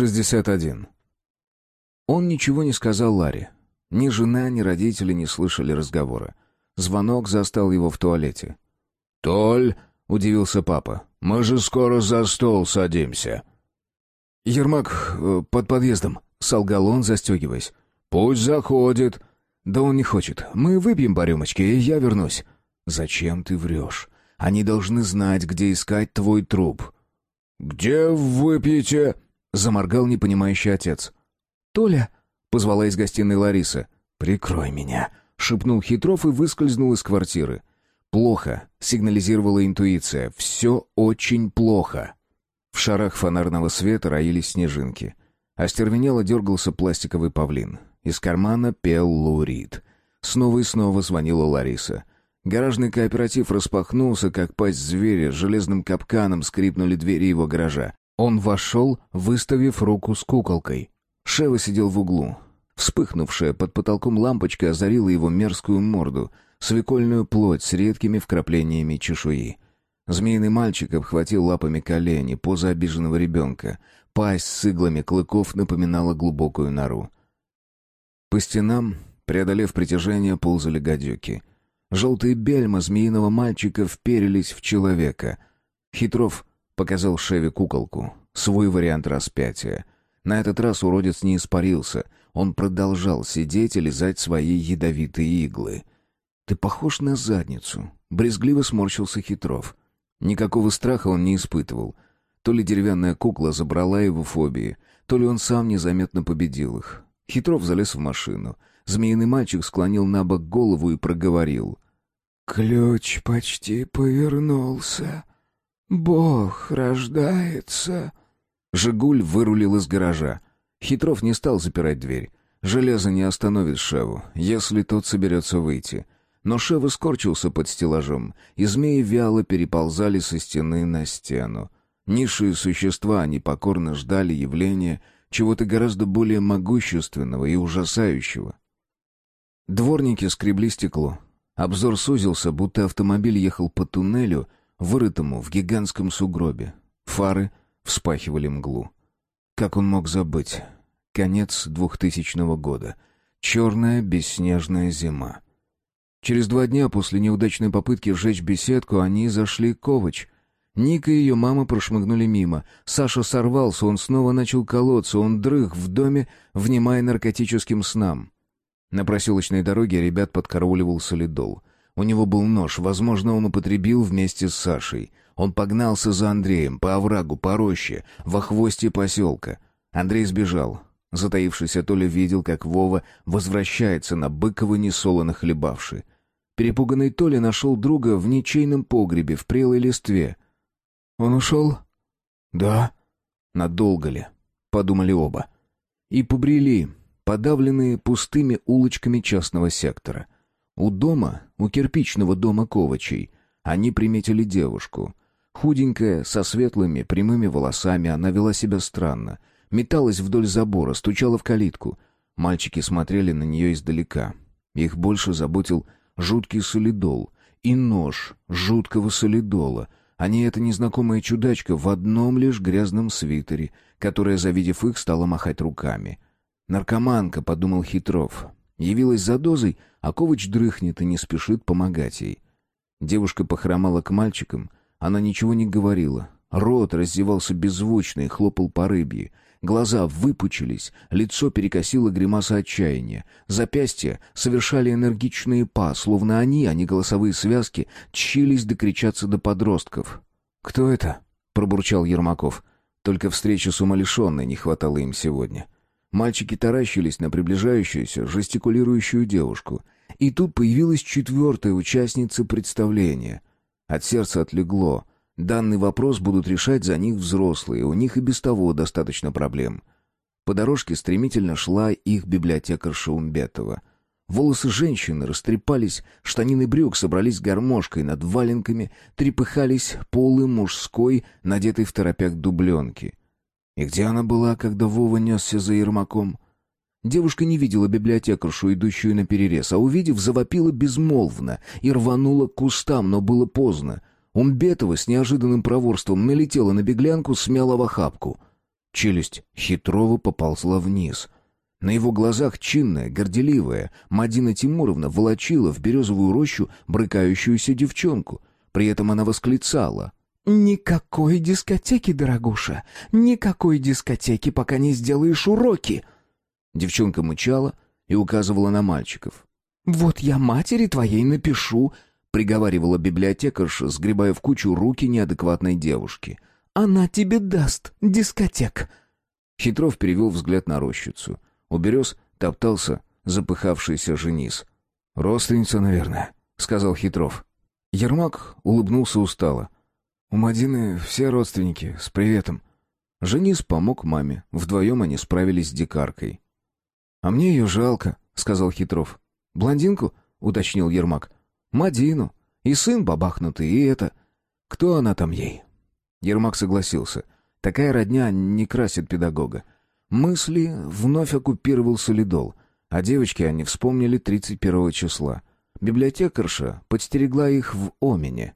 61. Он ничего не сказал Ларе. Ни жена, ни родители не слышали разговора. Звонок застал его в туалете. «Толь!» — удивился папа. «Мы же скоро за стол садимся». «Ермак э, под подъездом», — солгал он, застегиваясь. «Пусть заходит». «Да он не хочет. Мы выпьем по рюмочке, и я вернусь». «Зачем ты врешь? Они должны знать, где искать твой труп». «Где выпьете?» — заморгал непонимающий отец. «Толя!» — позвала из гостиной Лариса. «Прикрой меня!» — шепнул Хитров и выскользнул из квартиры. «Плохо!» — сигнализировала интуиция. «Все очень плохо!» В шарах фонарного света роились снежинки. Остервенело дергался пластиковый павлин. Из кармана пел Лурид. Снова и снова звонила Лариса. Гаражный кооператив распахнулся, как пасть зверя, железным капканом скрипнули двери его гаража. Он вошел, выставив руку с куколкой. Шева сидел в углу. Вспыхнувшая под потолком лампочка озарила его мерзкую морду, свекольную плоть с редкими вкраплениями чешуи. Змеиный мальчик обхватил лапами колени, поза обиженного ребенка. Пасть с иглами клыков напоминала глубокую нору. По стенам, преодолев притяжение, ползали гадюки. Желтые бельма змеиного мальчика вперились в человека. Хитров Показал Шеве куколку. Свой вариант распятия. На этот раз уродец не испарился. Он продолжал сидеть и лизать свои ядовитые иглы. «Ты похож на задницу», — брезгливо сморщился Хитров. Никакого страха он не испытывал. То ли деревянная кукла забрала его фобии, то ли он сам незаметно победил их. Хитров залез в машину. Змеиный мальчик склонил на бок голову и проговорил. «Ключ почти повернулся. «Бог рождается!» «Жигуль» вырулил из гаража. Хитров не стал запирать дверь. Железо не остановит Шеву, если тот соберется выйти. Но Шева скорчился под стеллажом, и змеи вяло переползали со стены на стену. Низшие существа непокорно ждали явления чего-то гораздо более могущественного и ужасающего. Дворники скребли стекло. Обзор сузился, будто автомобиль ехал по туннелю — вырытому в гигантском сугробе. Фары вспахивали мглу. Как он мог забыть? Конец двухтысячного года. Черная бесснежная зима. Через два дня после неудачной попытки сжечь беседку они зашли к Ковач. Ника и ее мама прошмыгнули мимо. Саша сорвался, он снова начал колоться, он дрых в доме, внимая наркотическим снам. На проселочной дороге ребят подкарауливал солидол. У него был нож, возможно, он употребил вместе с Сашей. Он погнался за Андреем по оврагу, по роще, во хвосте поселка. Андрей сбежал. Затаившийся Толя видел, как Вова возвращается на Быкова несолоно хлебавший. Перепуганный Толя нашел друга в ничейном погребе в прелой листве. «Он ушел?» «Да». «Надолго ли?» — подумали оба. И побрели, подавленные пустыми улочками частного сектора — у дома, у кирпичного дома Ковачей, они приметили девушку. Худенькая, со светлыми, прямыми волосами, она вела себя странно. Металась вдоль забора, стучала в калитку. Мальчики смотрели на нее издалека. Их больше заботил жуткий солидол и нож жуткого солидола, а не эта незнакомая чудачка в одном лишь грязном свитере, которая, завидев их, стала махать руками. «Наркоманка», — подумал Хитров. Явилась за дозой, а Ковач дрыхнет и не спешит помогать ей. Девушка похромала к мальчикам, она ничего не говорила. Рот раздевался беззвучно и хлопал по рыбье. Глаза выпучились, лицо перекосило гримаса отчаяния. Запястья совершали энергичные па, словно они, а не голосовые связки, тщились докричаться до подростков. «Кто это?» — пробурчал Ермаков. Только встречи с умалишенной не хватало им сегодня. Мальчики таращились на приближающуюся, жестикулирующую девушку. И тут появилась четвертая участница представления. От сердца отлегло. Данный вопрос будут решать за них взрослые, у них и без того достаточно проблем. По дорожке стремительно шла их библиотекарша Умбетова. Волосы женщины растрепались, штанины брюк собрались гармошкой над валенками, трепыхались полы мужской, надетой в торопях дубленки. И где она была, когда Вова несся за Ермаком? Девушка не видела библиотекаршу, идущую на перерез, а увидев, завопила безмолвно и рванула к кустам, но было поздно. Умбетова с неожиданным проворством налетела на беглянку, смяла в охапку. Челюсть хитрого поползла вниз. На его глазах чинная, горделивая Мадина Тимуровна волочила в березовую рощу брыкающуюся девчонку. При этом она восклицала. «Никакой дискотеки, дорогуша! Никакой дискотеки, пока не сделаешь уроки!» Девчонка мычала и указывала на мальчиков. «Вот я матери твоей напишу», — приговаривала библиотекарша, сгребая в кучу руки неадекватной девушки. «Она тебе даст дискотек». Хитров перевел взгляд на рощицу. У берез топтался запыхавшийся женис. «Родственница, наверное», — сказал Хитров. Ермак улыбнулся устало. «У Мадины все родственники, с приветом». Женис помог маме. Вдвоем они справились с дикаркой. «А мне ее жалко», — сказал Хитров. «Блондинку?» — уточнил Ермак. «Мадину. И сын бабахнутый, и это... Кто она там ей?» Ермак согласился. Такая родня не красит педагога. Мысли вновь оккупировал солидол, а девочки они вспомнили 31 числа. Библиотекарша подстерегла их в Омене.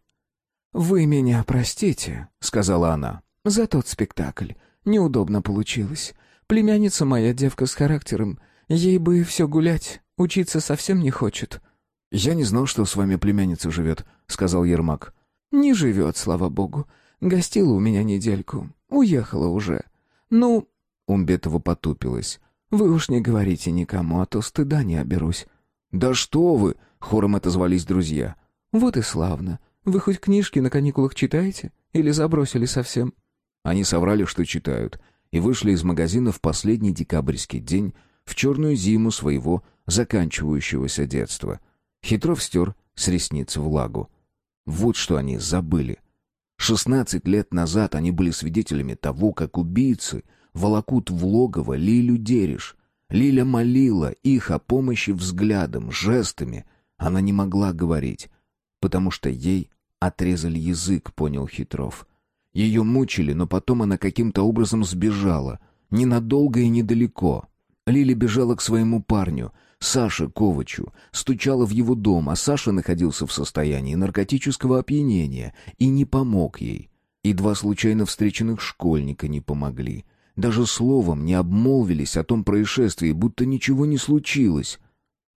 «Вы меня простите», — сказала она, — «за тот спектакль. Неудобно получилось. Племянница моя девка с характером. Ей бы все гулять, учиться совсем не хочет». «Я не знал, что с вами племянница живет», — сказал Ермак. «Не живет, слава богу. Гостила у меня недельку. Уехала уже. Ну...» Умбетова потупилась. «Вы уж не говорите никому, а то стыда не оберусь». «Да что вы!» — хором отозвались друзья. «Вот и славно. Вы хоть книжки на каникулах читаете? Или забросили совсем?» Они соврали, что читают, и вышли из магазина в последний декабрьский день, в черную зиму своего заканчивающегося детства. Хитров стер с ресниц влагу. Вот что они забыли. Шестнадцать лет назад они были свидетелями того, как убийцы волокут в логово Лилю Дериш. Лиля молила их о помощи взглядом, жестами. Она не могла говорить, потому что ей Отрезали язык, понял Хитров. Ее мучили, но потом она каким-то образом сбежала. Ненадолго и недалеко. Лили бежала к своему парню, Саше Ковачу, стучала в его дом, а Саша находился в состоянии наркотического опьянения и не помог ей. И два случайно встреченных школьника не помогли. Даже словом не обмолвились о том происшествии, будто ничего не случилось.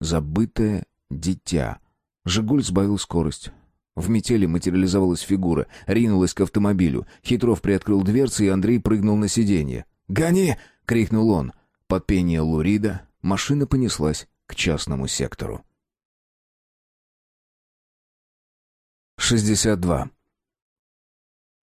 Забытое дитя. Жигуль сбавил скорость. В метели материализовалась фигура, ринулась к автомобилю. Хитров приоткрыл дверцы, и Андрей прыгнул на сиденье. «Гони!» — крикнул он. Под пение Лурида машина понеслась к частному сектору. 62.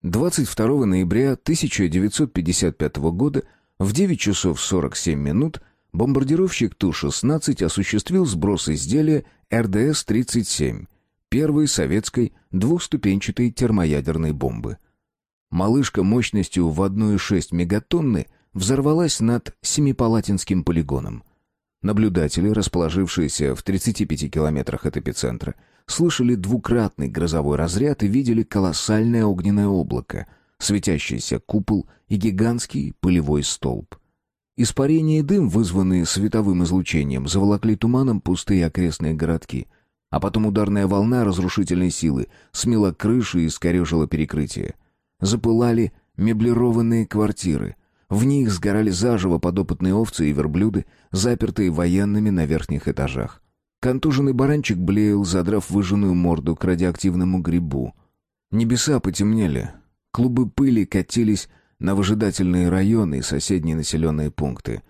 22 ноября 1955 года в 9 часов 47 минут бомбардировщик Ту-16 осуществил сброс изделия РДС-37 первой советской двухступенчатой термоядерной бомбы. Малышка мощностью в 1,6 мегатонны взорвалась над Семипалатинским полигоном. Наблюдатели, расположившиеся в 35 километрах от эпицентра, слышали двукратный грозовой разряд и видели колоссальное огненное облако, светящийся купол и гигантский пылевой столб. Испарение и дым, вызванные световым излучением, заволокли туманом пустые окрестные городки — а потом ударная волна разрушительной силы смела крышу и искорежила перекрытие. Запылали меблированные квартиры. В них сгорали заживо подопытные овцы и верблюды, запертые военными на верхних этажах. Контуженный баранчик блеял, задрав выжженную морду к радиоактивному грибу. Небеса потемнели. Клубы пыли катились на выжидательные районы и соседние населенные пункты.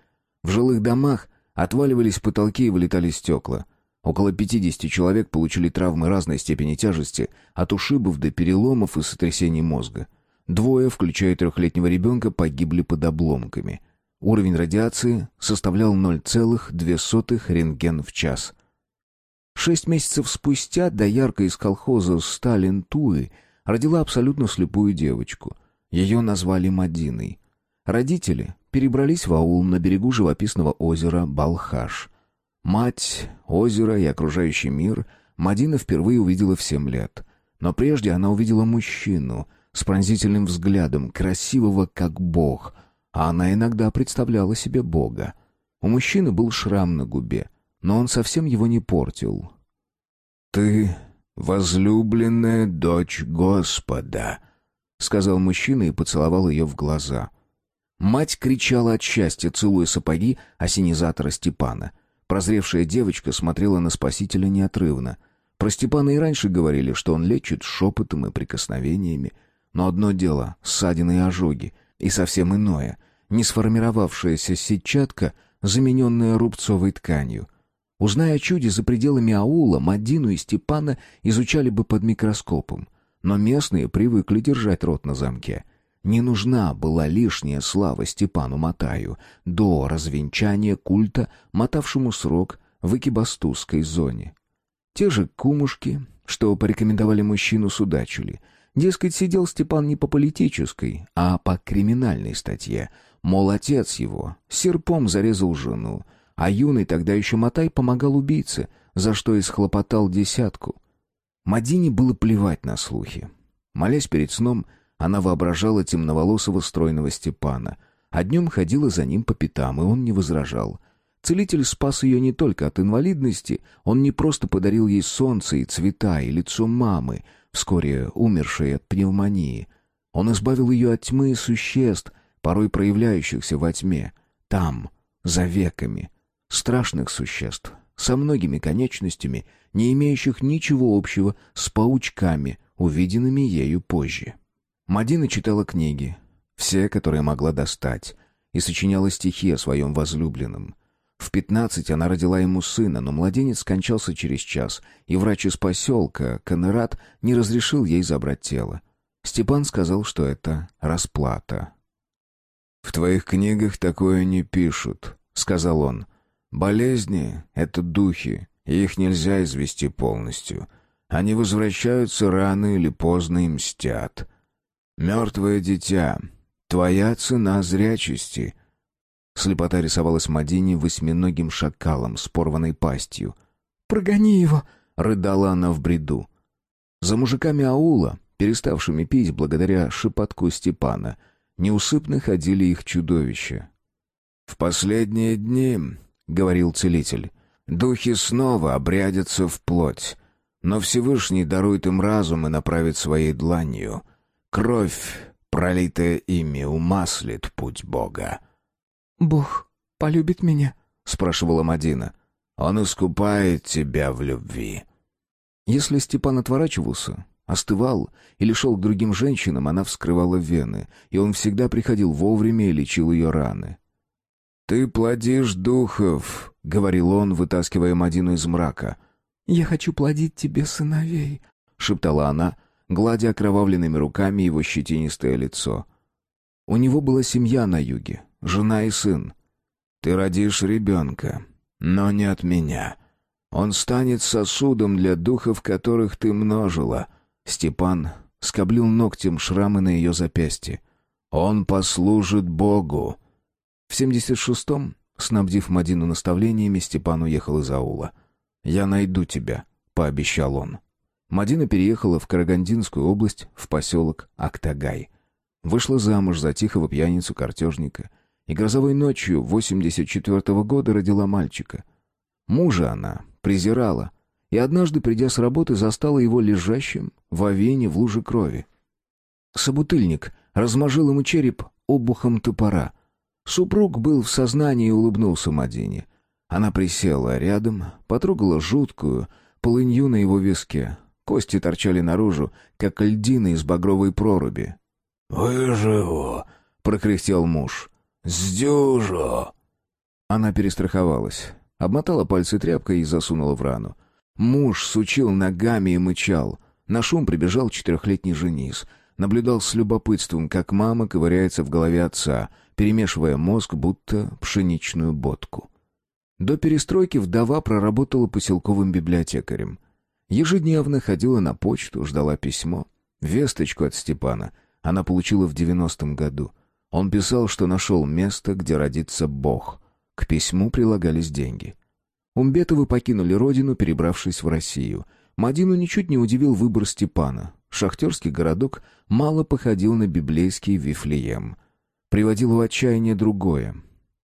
В жилых домах отваливались потолки и вылетали стекла — Около 50 человек получили травмы разной степени тяжести, от ушибов до переломов и сотрясений мозга. Двое, включая трехлетнего ребенка, погибли под обломками. Уровень радиации составлял 0,02 рентген в час. Шесть месяцев спустя доярка из колхоза «Сталин Туи» родила абсолютно слепую девочку. Ее назвали Мадиной. Родители перебрались в аул на берегу живописного озера Балхаш – Мать, озеро и окружающий мир Мадина впервые увидела в семь лет. Но прежде она увидела мужчину с пронзительным взглядом, красивого как бог, а она иногда представляла себе бога. У мужчины был шрам на губе, но он совсем его не портил. «Ты возлюбленная дочь Господа», — сказал мужчина и поцеловал ее в глаза. Мать кричала от счастья, целуя сапоги осенизатора Степана. Прозревшая девочка смотрела на спасителя неотрывно. Про Степана и раньше говорили, что он лечит шепотом и прикосновениями. Но одно дело — ссадины и ожоги, и совсем иное — не сформировавшаяся сетчатка, замененная рубцовой тканью. Узная о чуде за пределами аула, Мадину и Степана изучали бы под микроскопом. Но местные привыкли держать рот на замке. Не нужна была лишняя слава Степану Матаю до развенчания культа, мотавшему срок в экибастузской зоне. Те же кумушки, что порекомендовали мужчину, судачили. Дескать, сидел Степан не по политической, а по криминальной статье. Мол, отец его серпом зарезал жену, а юный тогда еще Матай помогал убийце, за что и схлопотал десятку. Мадине было плевать на слухи. Молясь перед сном, она воображала темноволосого стройного Степана, а днем ходила за ним по пятам, и он не возражал. Целитель спас ее не только от инвалидности, он не просто подарил ей солнце и цвета, и лицо мамы, вскоре умершей от пневмонии. Он избавил ее от тьмы и существ, порой проявляющихся во тьме, там, за веками, страшных существ, со многими конечностями, не имеющих ничего общего с паучками, увиденными ею позже. Мадина читала книги, все, которые могла достать, и сочиняла стихи о своем возлюбленном. В пятнадцать она родила ему сына, но младенец скончался через час, и врач из поселка, Канерат, не разрешил ей забрать тело. Степан сказал, что это расплата. «В твоих книгах такое не пишут», — сказал он. Болезни — это духи, и их нельзя извести полностью. Они возвращаются рано или поздно и мстят. Мертвое дитя — твоя цена зрячести. Слепота рисовалась Мадине восьминогим шакалом с порванной пастью. «Прогони его!» — рыдала она в бреду. За мужиками аула, переставшими пить благодаря шепотку Степана, неусыпно ходили их чудовища. «В последние дни — говорил целитель. «Духи снова обрядятся в плоть, но Всевышний дарует им разум и направит своей дланью. Кровь, пролитая ими, умаслит путь Бога». «Бог полюбит меня?» — спрашивала Мадина. «Он искупает тебя в любви». Если Степан отворачивался, остывал или шел к другим женщинам, она вскрывала вены, и он всегда приходил вовремя и лечил ее раны. «Ты плодишь духов», — говорил он, вытаскивая Мадину из мрака. «Я хочу плодить тебе сыновей», — шептала она, гладя окровавленными руками его щетинистое лицо. У него была семья на юге, жена и сын. «Ты родишь ребенка, но не от меня. Он станет сосудом для духов, которых ты множила». Степан скоблил ногтем шрамы на ее запястье. «Он послужит Богу». В 76-м, снабдив Мадину наставлениями, Степан уехал из аула. «Я найду тебя», — пообещал он. Мадина переехала в Карагандинскую область, в поселок Актагай. Вышла замуж за тихого пьяницу-картежника. И грозовой ночью 84-го года родила мальчика. Мужа она презирала. И однажды, придя с работы, застала его лежащим в авене в луже крови. Собутыльник размажил ему череп обухом топора — Супруг был в сознании и улыбнулся Мадине. Она присела рядом, потрогала жуткую полынью на его виске. Кости торчали наружу, как льдины из багровой проруби. «Выживу!» — прокряхтел муж. «Сдюжу!» Она перестраховалась, обмотала пальцы тряпкой и засунула в рану. Муж сучил ногами и мычал. На шум прибежал четырехлетний женис. Наблюдал с любопытством, как мама ковыряется в голове отца — перемешивая мозг, будто пшеничную бодку. До перестройки вдова проработала поселковым библиотекарем. Ежедневно ходила на почту, ждала письмо. Весточку от Степана она получила в девяностом году. Он писал, что нашел место, где родится Бог. К письму прилагались деньги. Умбетовы покинули родину, перебравшись в Россию. Мадину ничуть не удивил выбор Степана. Шахтерский городок мало походил на библейский Вифлеем приводило в отчаяние другое.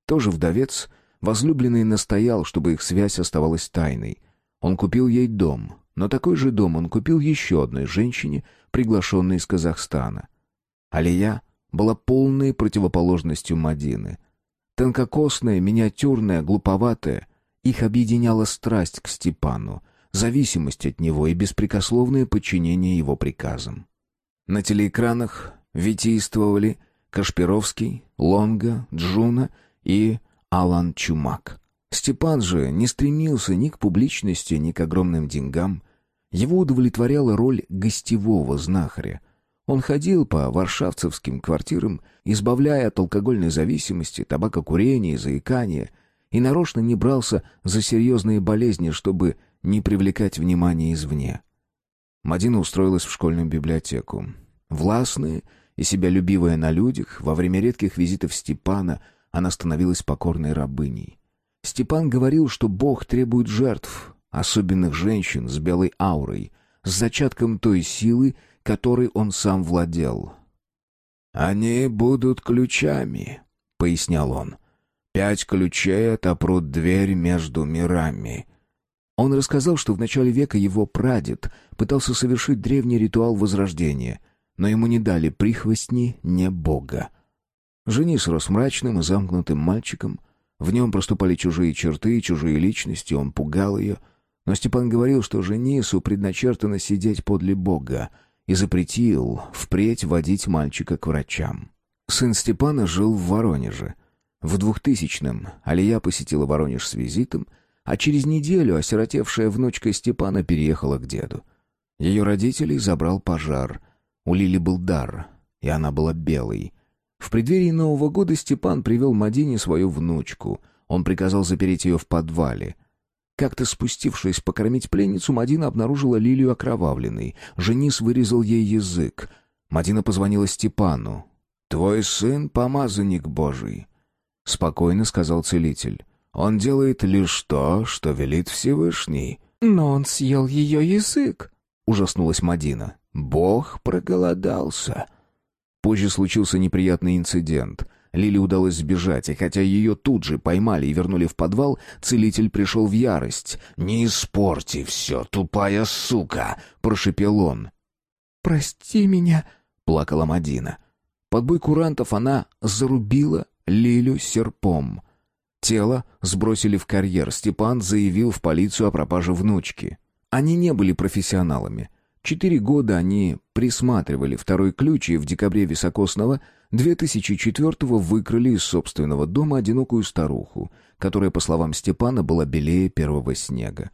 Тоже вдовец, возлюбленный настоял, чтобы их связь оставалась тайной. Он купил ей дом, но такой же дом он купил еще одной женщине, приглашенной из Казахстана. Алия была полной противоположностью Мадины. Тонкокосная, миниатюрная, глуповатая, их объединяла страсть к Степану, зависимость от него и беспрекословное подчинение его приказам. На телеэкранах витийствовали Кашпировский, Лонга, Джуна и Алан Чумак. Степан же не стремился ни к публичности, ни к огромным деньгам. Его удовлетворяла роль гостевого знахаря. Он ходил по варшавцевским квартирам, избавляя от алкогольной зависимости, табакокурения и заикания, и нарочно не брался за серьезные болезни, чтобы не привлекать внимания извне. Мадина устроилась в школьную библиотеку. Властная и себялюбивая на людях, во время редких визитов Степана она становилась покорной рабыней. Степан говорил, что Бог требует жертв, особенных женщин с белой аурой, с зачатком той силы, которой он сам владел. «Они будут ключами», — пояснял он. «Пять ключей отопрут дверь между мирами». Он рассказал, что в начале века его прадед пытался совершить древний ритуал возрождения, но ему не дали прихвостни не бога. Женис рос мрачным и замкнутым мальчиком. В нем проступали чужие черты, чужие личности, он пугал ее. Но Степан говорил, что Женису предначертано сидеть подле бога, и запретил впредь водить мальчика к врачам. Сын Степана жил в Воронеже. В двухтысячном Алия посетила Воронеж с визитом, а через неделю осиротевшая внучка Степана переехала к деду. Ее родителей забрал пожар. У Лили был дар, и она была белой. В преддверии Нового года Степан привел Мадине свою внучку. Он приказал запереть ее в подвале. Как-то спустившись покормить пленницу, Мадина обнаружила Лилию окровавленной. Женис вырезал ей язык. Мадина позвонила Степану. «Твой сын — помазанник Божий», — спокойно сказал целитель. «Он делает лишь то, что велит Всевышний». «Но он съел ее язык», — ужаснулась Мадина. «Бог проголодался». Позже случился неприятный инцидент — Лили удалось сбежать, и хотя ее тут же поймали и вернули в подвал, целитель пришел в ярость. «Не испорти все, тупая сука!» — прошепел он. «Прости меня!» — плакала Мадина. Под бой курантов она зарубила Лилю серпом. Тело сбросили в карьер. Степан заявил в полицию о пропаже внучки. Они не были профессионалами. Четыре года они присматривали второй ключ, и в декабре високосного 2004-го выкрали из собственного дома одинокую старуху, которая, по словам Степана, была белее первого снега.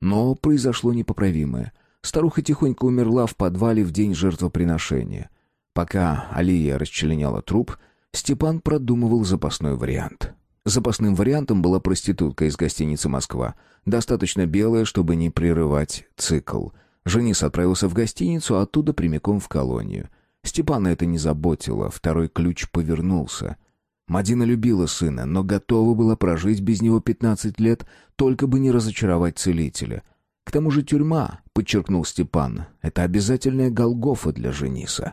Но произошло непоправимое. Старуха тихонько умерла в подвале в день жертвоприношения. Пока Алия расчленяла труп, Степан продумывал запасной вариант. Запасным вариантом была проститутка из гостиницы «Москва», достаточно белая, чтобы не прерывать цикл. Женис отправился в гостиницу, а оттуда прямиком в колонию — Степана это не заботило, второй ключ повернулся. Мадина любила сына, но готова была прожить без него пятнадцать лет, только бы не разочаровать целителя. К тому же тюрьма, подчеркнул Степан, это обязательная Голгофа для Жениса.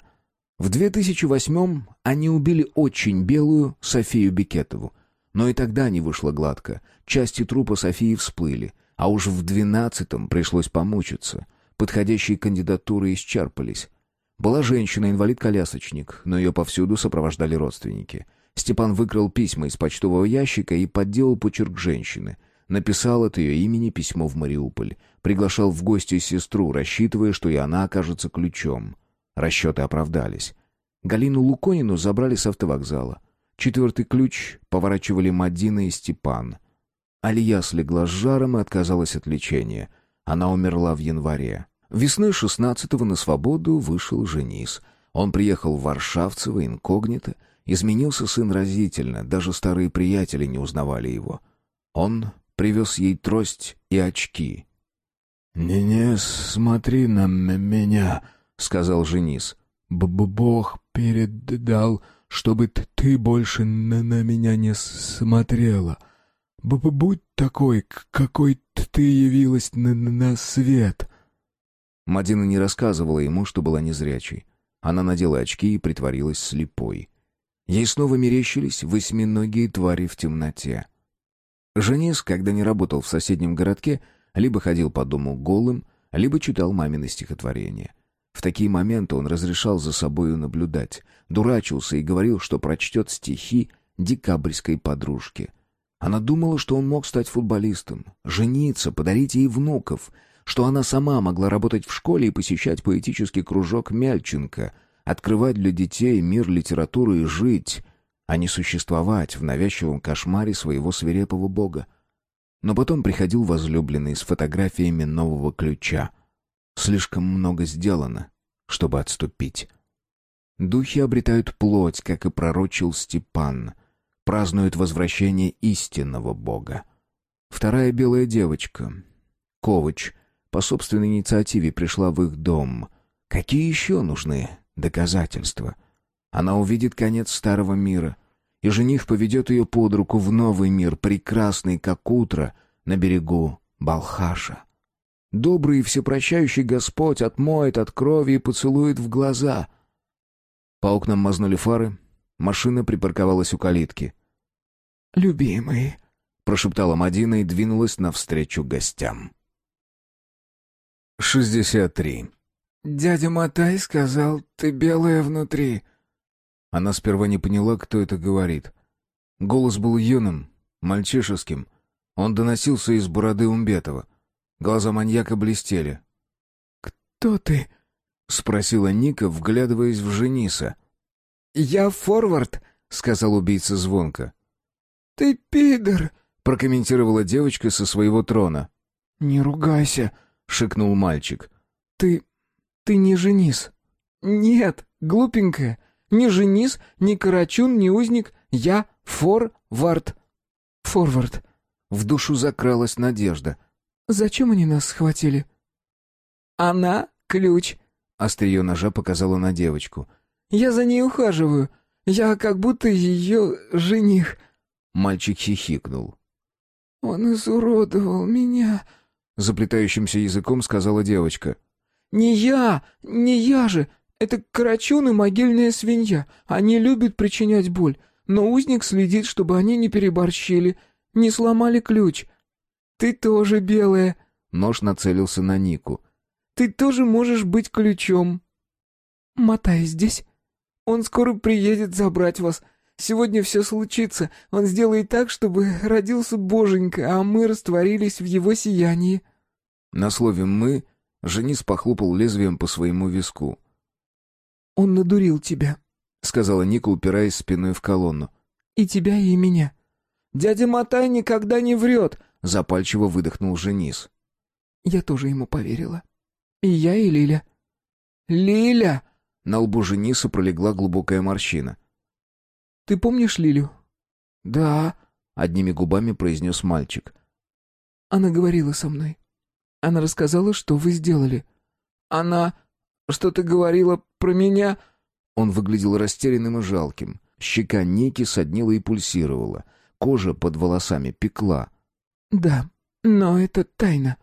В 2008-м они убили очень белую Софию Бекетову. Но и тогда не вышло гладко. Части трупа Софии всплыли, а уж в 12-м пришлось помучиться. Подходящие кандидатуры исчерпались. Была женщина-инвалид-колясочник, но ее повсюду сопровождали родственники. Степан выкрал письма из почтового ящика и подделал почерк женщины. Написал от ее имени письмо в Мариуполь. Приглашал в гости сестру, рассчитывая, что и она окажется ключом. Расчеты оправдались. Галину Луконину забрали с автовокзала. Четвертый ключ поворачивали Мадина и Степан. Алия слегла с жаром и отказалась от лечения. Она умерла в январе. Весной шестнадцатого на свободу вышел Женис. Он приехал в Варшавцево инкогнито. Изменился сын разительно, даже старые приятели не узнавали его. Он привез ей трость и очки. «Не-не, смотри на меня», — сказал Женис. Б «Бог передал, чтобы ты больше на, на меня не смотрела. -б Будь такой, какой ты явилась на, на свет». Мадина не рассказывала ему, что была незрячей. Она надела очки и притворилась слепой. Ей снова мерещились восьминогие твари в темноте. Женис, когда не работал в соседнем городке, либо ходил по дому голым, либо читал мамины стихотворения. В такие моменты он разрешал за собою наблюдать, дурачился и говорил, что прочтет стихи декабрьской подружки. Она думала, что он мог стать футболистом, жениться, подарить ей внуков, что она сама могла работать в школе и посещать поэтический кружок Мяльченко, открывать для детей мир литературы и жить, а не существовать в навязчивом кошмаре своего свирепого бога. Но потом приходил возлюбленный с фотографиями нового ключа. Слишком много сделано, чтобы отступить. Духи обретают плоть, как и пророчил Степан, празднуют возвращение истинного бога. Вторая белая девочка, Ковач, по собственной инициативе пришла в их дом. Какие еще нужны доказательства? Она увидит конец старого мира, и жених поведет ее под руку в новый мир, прекрасный, как утро, на берегу Балхаша. Добрый и всепрощающий Господь отмоет от крови и поцелует в глаза. По окнам мазнули фары, машина припарковалась у калитки. «Любимый», — прошептала Мадина и двинулась навстречу гостям. 63. «Дядя Матай сказал, ты белая внутри». Она сперва не поняла, кто это говорит. Голос был юным, мальчишеским. Он доносился из бороды Умбетова. Глаза маньяка блестели. «Кто ты?» — спросила Ника, вглядываясь в Жениса. «Я форвард», — сказал убийца звонко. «Ты пидор», — прокомментировала девочка со своего трона. «Не ругайся», — шикнул мальчик. «Ты... ты не женис». «Нет, глупенькая. Не женис, не карачун, не узник. Я форвард». «Форвард». В душу закралась надежда. «Зачем они нас схватили?» «Она — ключ», — острие ножа показала на девочку. «Я за ней ухаживаю. Я как будто ее жених». Мальчик хихикнул. «Он изуродовал меня», — заплетающимся языком сказала девочка. «Не я! Не я же! Это карачун и могильная свинья. Они любят причинять боль, но узник следит, чтобы они не переборщили, не сломали ключ. Ты тоже белая!» Нож нацелился на Нику. «Ты тоже можешь быть ключом!» «Мотай здесь. Он скоро приедет забрать вас. Сегодня все случится. Он сделает так, чтобы родился боженька, а мы растворились в его сиянии». На слове «мы» Женис похлопал лезвием по своему виску. «Он надурил тебя», — сказала Ника, упираясь спиной в колонну. «И тебя, и меня». «Дядя Матай никогда не врет», — запальчиво выдохнул Женис. «Я тоже ему поверила. И я, и Лиля». «Лиля!» — на лбу Жениса пролегла глубокая морщина. Ты помнишь Лилю?» «Да», — одними губами произнес мальчик. «Она говорила со мной. Она рассказала, что вы сделали. Она что-то говорила про меня...» Он выглядел растерянным и жалким. Щека Ники соднила и пульсировала. Кожа под волосами пекла. «Да, но это тайна.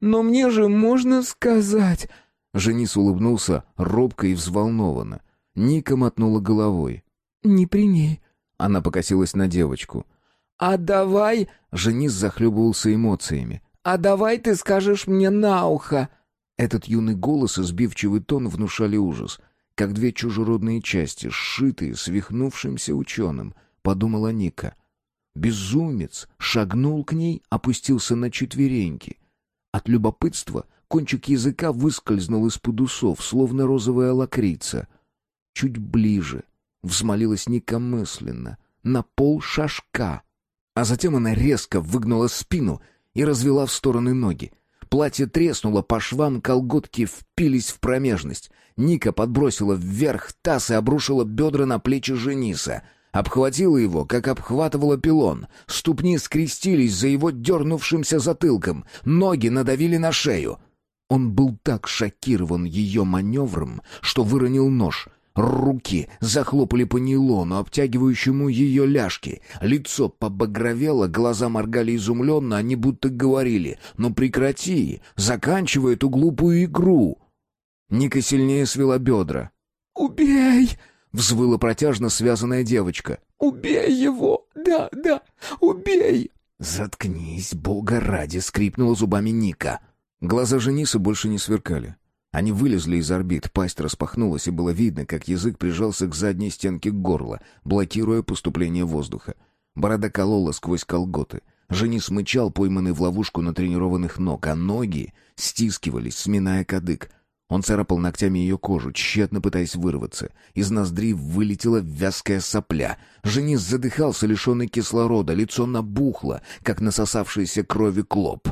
Но мне же можно сказать...» Женис улыбнулся робко и взволнованно. Ника мотнула головой. «Не при ней». Она покосилась на девочку. «А давай...» Женис захлебывался эмоциями. «А давай ты скажешь мне на ухо...» Этот юный голос и сбивчивый тон внушали ужас. Как две чужеродные части, сшитые свихнувшимся ученым, подумала Ника. Безумец шагнул к ней, опустился на четвереньки. От любопытства кончик языка выскользнул из-под усов, словно розовая лакрица. Чуть ближе, взмолилась никомысленно, на пол шашка. А затем она резко выгнула спину и развела в стороны ноги. Платье треснуло по швам, колготки впились в промежность. Ника подбросила вверх таз и обрушила бедра на плечи Жениса. Обхватила его, как обхватывала пилон. Ступни скрестились за его дернувшимся затылком. Ноги надавили на шею. Он был так шокирован ее маневром, что выронил нож — Руки захлопали по нейлону, обтягивающему ее ляжки. Лицо побагровело, глаза моргали изумленно, они будто говорили «Ну прекрати, заканчивай эту глупую игру!» Ника сильнее свела бедра. «Убей!» — взвыла протяжно связанная девочка. «Убей его! Да, да, убей!» «Заткнись, бога ради!» — скрипнула зубами Ника. Глаза Жениса больше не сверкали. Они вылезли из орбит, пасть распахнулась, и было видно, как язык прижался к задней стенке горла, блокируя поступление воздуха. Борода колола сквозь колготы. Женис мычал, пойманный в ловушку на тренированных ног, а ноги стискивались, сминая кадык. Он царапал ногтями ее кожу, тщетно пытаясь вырваться. Из ноздрей вылетела вязкая сопля. Женис задыхался, лишенный кислорода, лицо набухло, как насосавшийся крови клоп.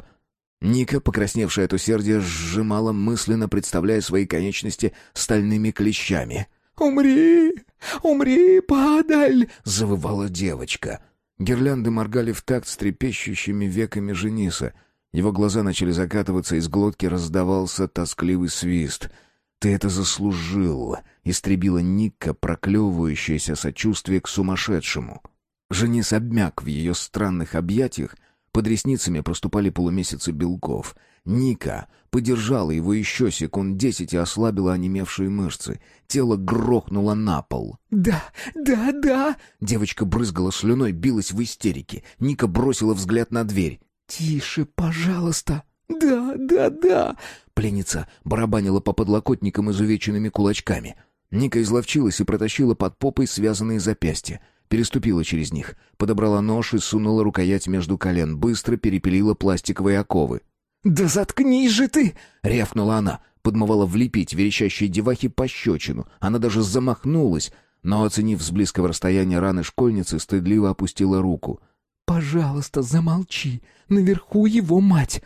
Ника, покрасневшая от усердия, сжимала мысленно, представляя свои конечности стальными клещами. «Умри! Умри, падаль!» — завывала девочка. Гирлянды моргали в такт с трепещущими веками Жениса — его глаза начали закатываться, из глотки раздавался тоскливый свист. «Ты это заслужил!» — истребила Ника, проклевывающееся сочувствие к сумасшедшему. Женис обмяк в ее странных объятиях, под ресницами проступали полумесяцы белков. Ника подержала его еще секунд десять и ослабила онемевшие мышцы. Тело грохнуло на пол. «Да, да, да!» Девочка брызгала слюной, билась в истерике. Ника бросила взгляд на дверь. «Тише, пожалуйста!» «Да, да, да!» Пленница барабанила по подлокотникам изувеченными кулачками. Ника изловчилась и протащила под попой связанные запястья. Переступила через них, подобрала нож и сунула рукоять между колен, быстро перепилила пластиковые оковы. «Да заткнись же ты!» — рявкнула она. Подмывала влепить верещащей девахе пощечину. Она даже замахнулась, но, оценив с близкого расстояния раны школьницы, стыдливо опустила руку. «Пожалуйста, замолчи. Наверху его мать!»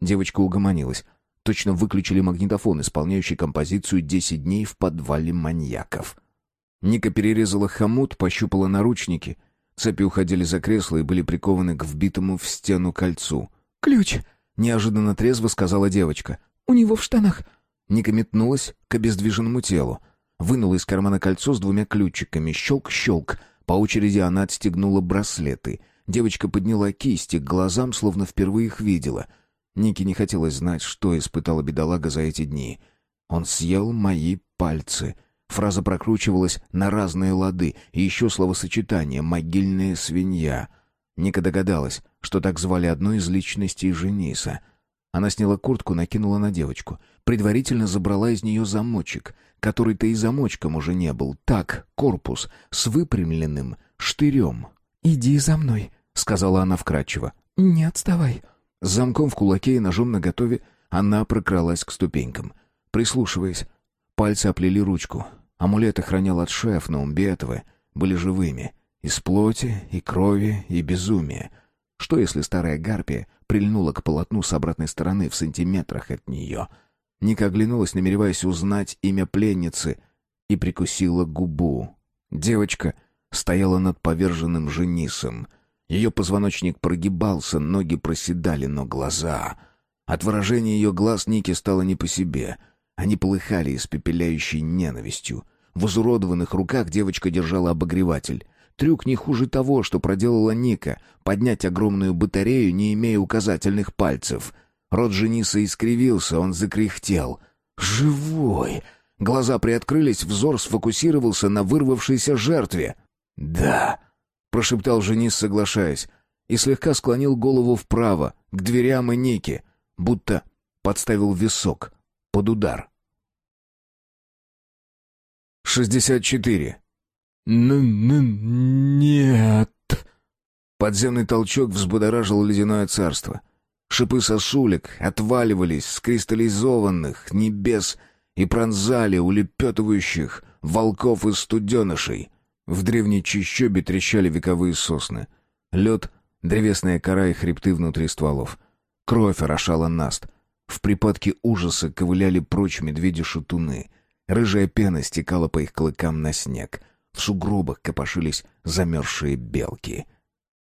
Девочка угомонилась. Точно выключили магнитофон, исполняющий композицию «Десять дней в подвале маньяков». Ника перерезала хомут, пощупала наручники. Цепи уходили за кресло и были прикованы к вбитому в стену кольцу. «Ключ!» — неожиданно трезво сказала девочка. «У него в штанах». Ника метнулась к обездвиженному телу. Вынула из кармана кольцо с двумя ключиками. Щелк-щелк. По очереди она отстегнула браслеты — Девочка подняла кисти к глазам, словно впервые их видела. Нике не хотелось знать, что испытала бедолага за эти дни. «Он съел мои пальцы». Фраза прокручивалась на разные лады, и еще словосочетание «могильная свинья». Ника догадалась, что так звали одну из личностей Жениса. Она сняла куртку, накинула на девочку. Предварительно забрала из нее замочек, который-то и замочком уже не был. Так, корпус, с выпрямленным штырем. «Иди за мной», — сказала она вкратчиво. «Не отставай». С замком в кулаке и ножом наготове она прокралась к ступенькам. Прислушиваясь, пальцы оплели ручку. Амулет охранял от шеф, но Умбетовы были живыми. Из плоти, и крови, и безумия. Что, если старая гарпия прильнула к полотну с обратной стороны в сантиметрах от нее? Ника оглянулась, намереваясь узнать имя пленницы, и прикусила губу. Девочка стояла над поверженным женисом — ее позвоночник прогибался, ноги проседали, но глаза... От выражения ее глаз Нике стало не по себе. Они полыхали испепеляющей ненавистью. В изуродованных руках девочка держала обогреватель. Трюк не хуже того, что проделала Ника — поднять огромную батарею, не имея указательных пальцев. Рот Жениса искривился, он закряхтел. «Живой!» Глаза приоткрылись, взор сфокусировался на вырвавшейся жертве. «Да!» прошептал Женис, соглашаясь, и слегка склонил голову вправо, к дверям и Нике, будто подставил висок под удар. Шестьдесят четыре. «Н-н-нет!» Подземный толчок взбудоражил ледяное царство. Шипы сосулек отваливались с кристаллизованных небес и пронзали улепетывающих волков и студенышей. В древней чащобе трещали вековые сосны. Лед, древесная кора и хребты внутри стволов. Кровь орошала наст. В припадке ужаса ковыляли прочь медведи-шатуны. Рыжая пена стекала по их клыкам на снег. В сугробах копошились замерзшие белки.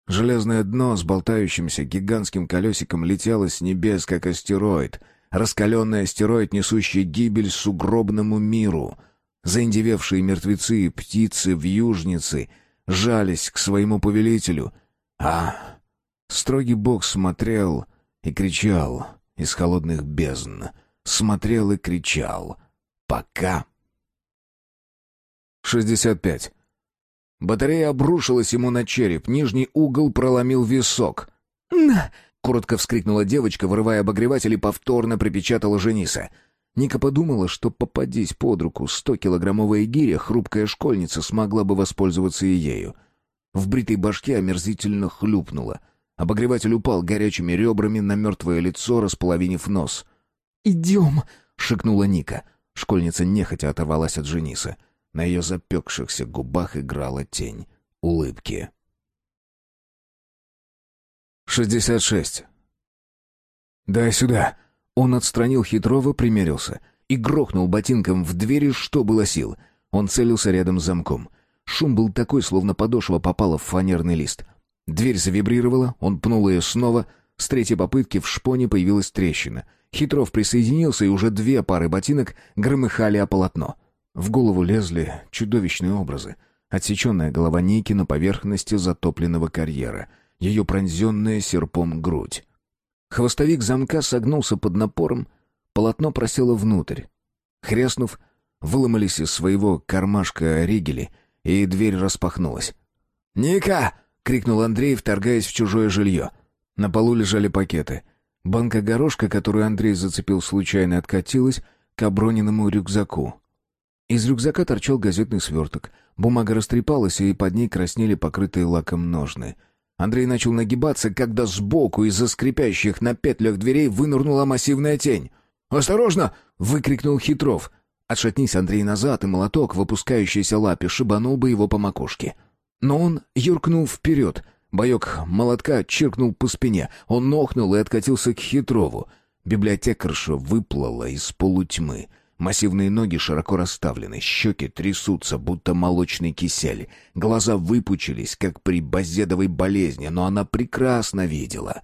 Железное дно с болтающимся гигантским колесиком летело с небес, как астероид. Раскаленный астероид, несущий гибель сугробному миру — Заиндевевшие мертвецы и птицы, вьюжницы жались к своему повелителю. А строгий бог смотрел и кричал из холодных бездн. Смотрел и кричал. Пока. 65. Батарея обрушилась ему на череп, нижний угол проломил висок. «На!» — коротко вскрикнула девочка, вырывая обогреватель и повторно припечатала Жениса. Ника подумала, что попадись под руку сто-килограммовая гиря, хрупкая школьница смогла бы воспользоваться и ею. В бритой башке омерзительно хлюпнуло. Обогреватель упал горячими ребрами на мертвое лицо, располовинив нос. «Идем!» — шикнула Ника. Школьница нехотя оторвалась от Жениса. На ее запекшихся губах играла тень улыбки. «Шестьдесят шесть». «Дай сюда!» Он отстранил хитрого, примерился и грохнул ботинком в двери, что было сил. Он целился рядом с замком. Шум был такой, словно подошва попала в фанерный лист. Дверь завибрировала, он пнул ее снова. С третьей попытки в шпоне появилась трещина. Хитров присоединился, и уже две пары ботинок громыхали о полотно. В голову лезли чудовищные образы. Отсеченная голова Ники на поверхности затопленного карьера. Ее пронзенная серпом грудь. Хвостовик замка согнулся под напором, полотно просело внутрь. Хряснув, выломались из своего кармашка ригели, и дверь распахнулась. «Ника!» — крикнул Андрей, вторгаясь в чужое жилье. На полу лежали пакеты. Банка горошка, которую Андрей зацепил случайно, откатилась к оброненному рюкзаку. Из рюкзака торчал газетный сверток. Бумага растрепалась, и под ней краснели покрытые лаком ножны — Андрей начал нагибаться, когда сбоку из-за скрипящих на петлях дверей вынырнула массивная тень. «Осторожно!» — выкрикнул Хитров. Отшатнись Андрей назад, и молоток в опускающейся лапе шибанул бы его по макушке. Но он юркнул вперед. Боек молотка чиркнул по спине. Он нохнул и откатился к Хитрову. Библиотекарша выплыла из полутьмы — Массивные ноги широко расставлены, щеки трясутся, будто молочный кисель. Глаза выпучились, как при базедовой болезни, но она прекрасно видела.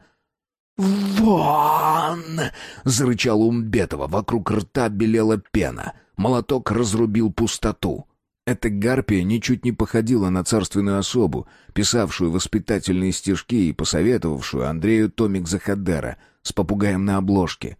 «Вон!» — зарычал Умбетова. Вокруг рта белела пена. Молоток разрубил пустоту. Эта гарпия ничуть не походила на царственную особу, писавшую воспитательные стишки и посоветовавшую Андрею томик Захадера с попугаем на обложке.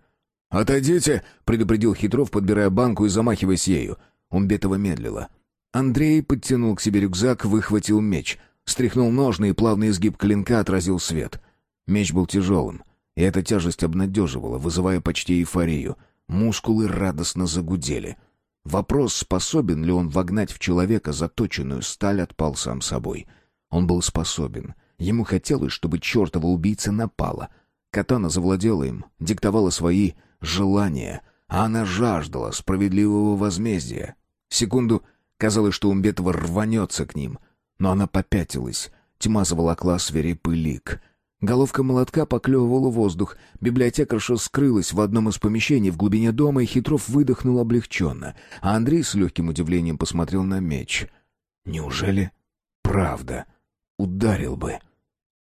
«Отойдите!» — предупредил Хитров, подбирая банку и замахиваясь ею. Умбетова медлила. Андрей подтянул к себе рюкзак, выхватил меч. Стряхнул ножны, и плавный изгиб клинка отразил свет. Меч был тяжелым, и эта тяжесть обнадеживала, вызывая почти эйфорию. Мускулы радостно загудели. Вопрос, способен ли он вогнать в человека заточенную сталь, отпал сам собой. Он был способен. Ему хотелось, чтобы чертова убийца напала. Катана завладела им, диктовала свои желание, а она жаждала справедливого возмездия. Секунду казалось, что Умбетова рванется к ним, но она попятилась. Тьма заволокла свирепый лик. Головка молотка поклевывала воздух. Библиотекарша скрылась в одном из помещений в глубине дома, и Хитров выдохнул облегченно. А Андрей с легким удивлением посмотрел на меч. «Неужели правда? Ударил бы».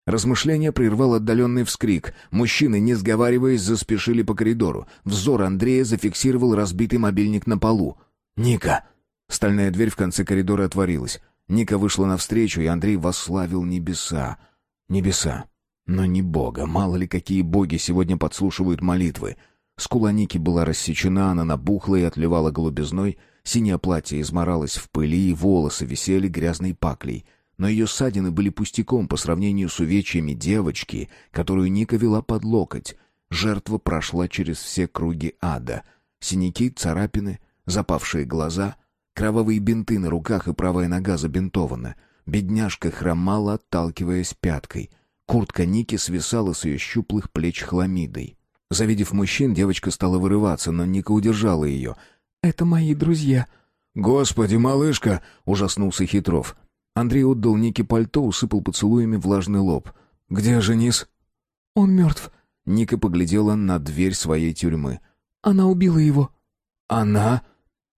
Размышление прервал отдаленный вскрик. Мужчины, не сговариваясь, заспешили по коридору. Взор Андрея зафиксировал разбитый мобильник на полу. «Ника!» Стальная дверь в конце коридора отворилась. Ника вышла навстречу, и Андрей восславил небеса. Небеса. Но не Бога. Мало ли какие боги сегодня подслушивают молитвы. Скула Ники была рассечена, она набухла и отливала голубизной. Синее платье изморалось в пыли, и волосы висели грязной паклей — но ее ссадины были пустяком по сравнению с увечьями девочки, которую Ника вела под локоть. Жертва прошла через все круги ада. Синяки, царапины, запавшие глаза, кровавые бинты на руках и правая нога забинтована. Бедняжка хромала, отталкиваясь пяткой. Куртка Ники свисала с ее щуплых плеч хламидой. Завидев мужчин, девочка стала вырываться, но Ника удержала ее. «Это мои друзья». «Господи, малышка!» — ужаснулся Хитров. Андрей отдал Нике пальто, усыпал поцелуями влажный лоб. «Где Женис?» «Он мертв». Ника поглядела на дверь своей тюрьмы. «Она убила его». «Она?»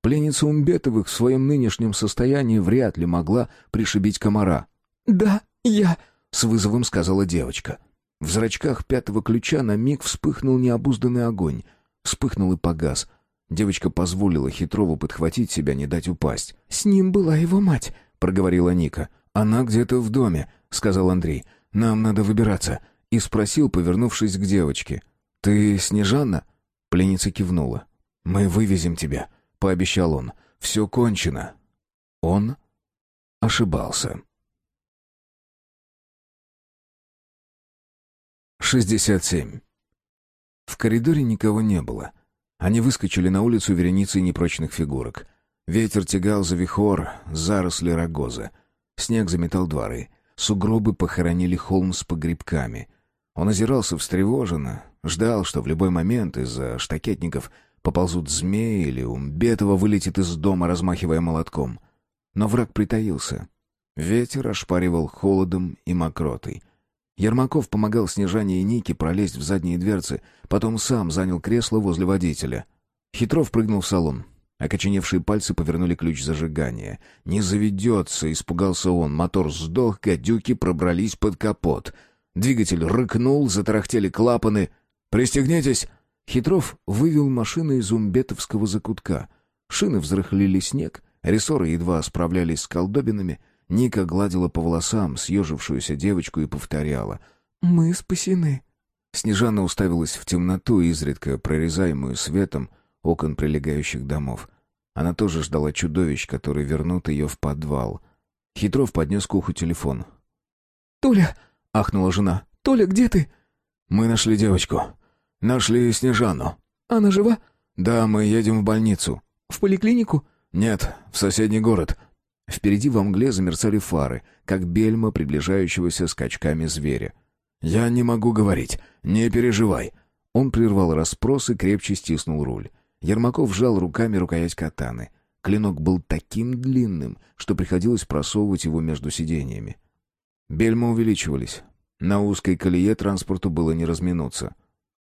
Пленница Умбетовых в своем нынешнем состоянии вряд ли могла пришибить комара. «Да, я», — с вызовом сказала девочка. В зрачках пятого ключа на миг вспыхнул необузданный огонь. Вспыхнул и погас. Девочка позволила Хитрову подхватить себя, не дать упасть. «С ним была его мать проговорила Ника. «Она где-то в доме», — сказал Андрей. «Нам надо выбираться». И спросил, повернувшись к девочке. «Ты Снежанна?» Пленница кивнула. «Мы вывезем тебя», — пообещал он. «Все кончено». Он ошибался. Шестьдесят семь. В коридоре никого не было. Они выскочили на улицу вереницей непрочных фигурок. Ветер тягал за вихор заросли рогоза. Снег заметал дворы. Сугробы похоронили холм с погребками. Он озирался встревоженно, ждал, что в любой момент из-за штакетников поползут змеи или Умбетова вылетит из дома, размахивая молотком. Но враг притаился. Ветер ошпаривал холодом и мокротой. Ермаков помогал Снежане и Нике пролезть в задние дверцы, потом сам занял кресло возле водителя. Хитров прыгнул в салон. Окоченевшие пальцы повернули ключ зажигания. «Не заведется!» — испугался он. Мотор сдох, гадюки пробрались под капот. Двигатель рыкнул, затарахтели клапаны. «Пристегнитесь!» Хитров вывел машину из умбетовского закутка. Шины взрыхлили снег, рессоры едва справлялись с колдобинами — Ника гладила по волосам съежившуюся девочку и повторяла. «Мы спасены». Снежана уставилась в темноту, изредка прорезаемую светом окон прилегающих домов. Она тоже ждала чудовищ, которые вернут ее в подвал. Хитров поднес к уху телефон. «Толя!» — ахнула жена. «Толя, где ты?» «Мы нашли девочку. Нашли Снежану». «Она жива?» «Да, мы едем в больницу». «В поликлинику?» «Нет, в соседний город. Впереди во мгле замерцали фары, как бельма приближающегося скачками зверя. «Я не могу говорить. Не переживай». Он прервал расспрос и крепче стиснул руль. Ермаков сжал руками рукоять катаны. Клинок был таким длинным, что приходилось просовывать его между сиденьями. Бельма увеличивались. На узкой колее транспорту было не разминуться.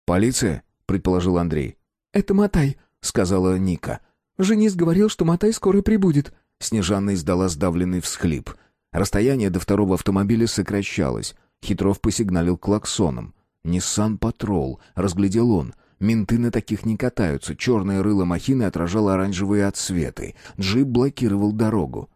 «Полиция?» — предположил Андрей. «Это Матай», — сказала Ника. «Женис говорил, что Матай скоро прибудет». Снежанна издала сдавленный всхлип. Расстояние до второго автомобиля сокращалось. Хитров посигналил клаксоном. «Ниссан Патрол», — разглядел он. Менты на таких не катаются. Черное рыло махины отражало оранжевые отсветы. Джип блокировал дорогу.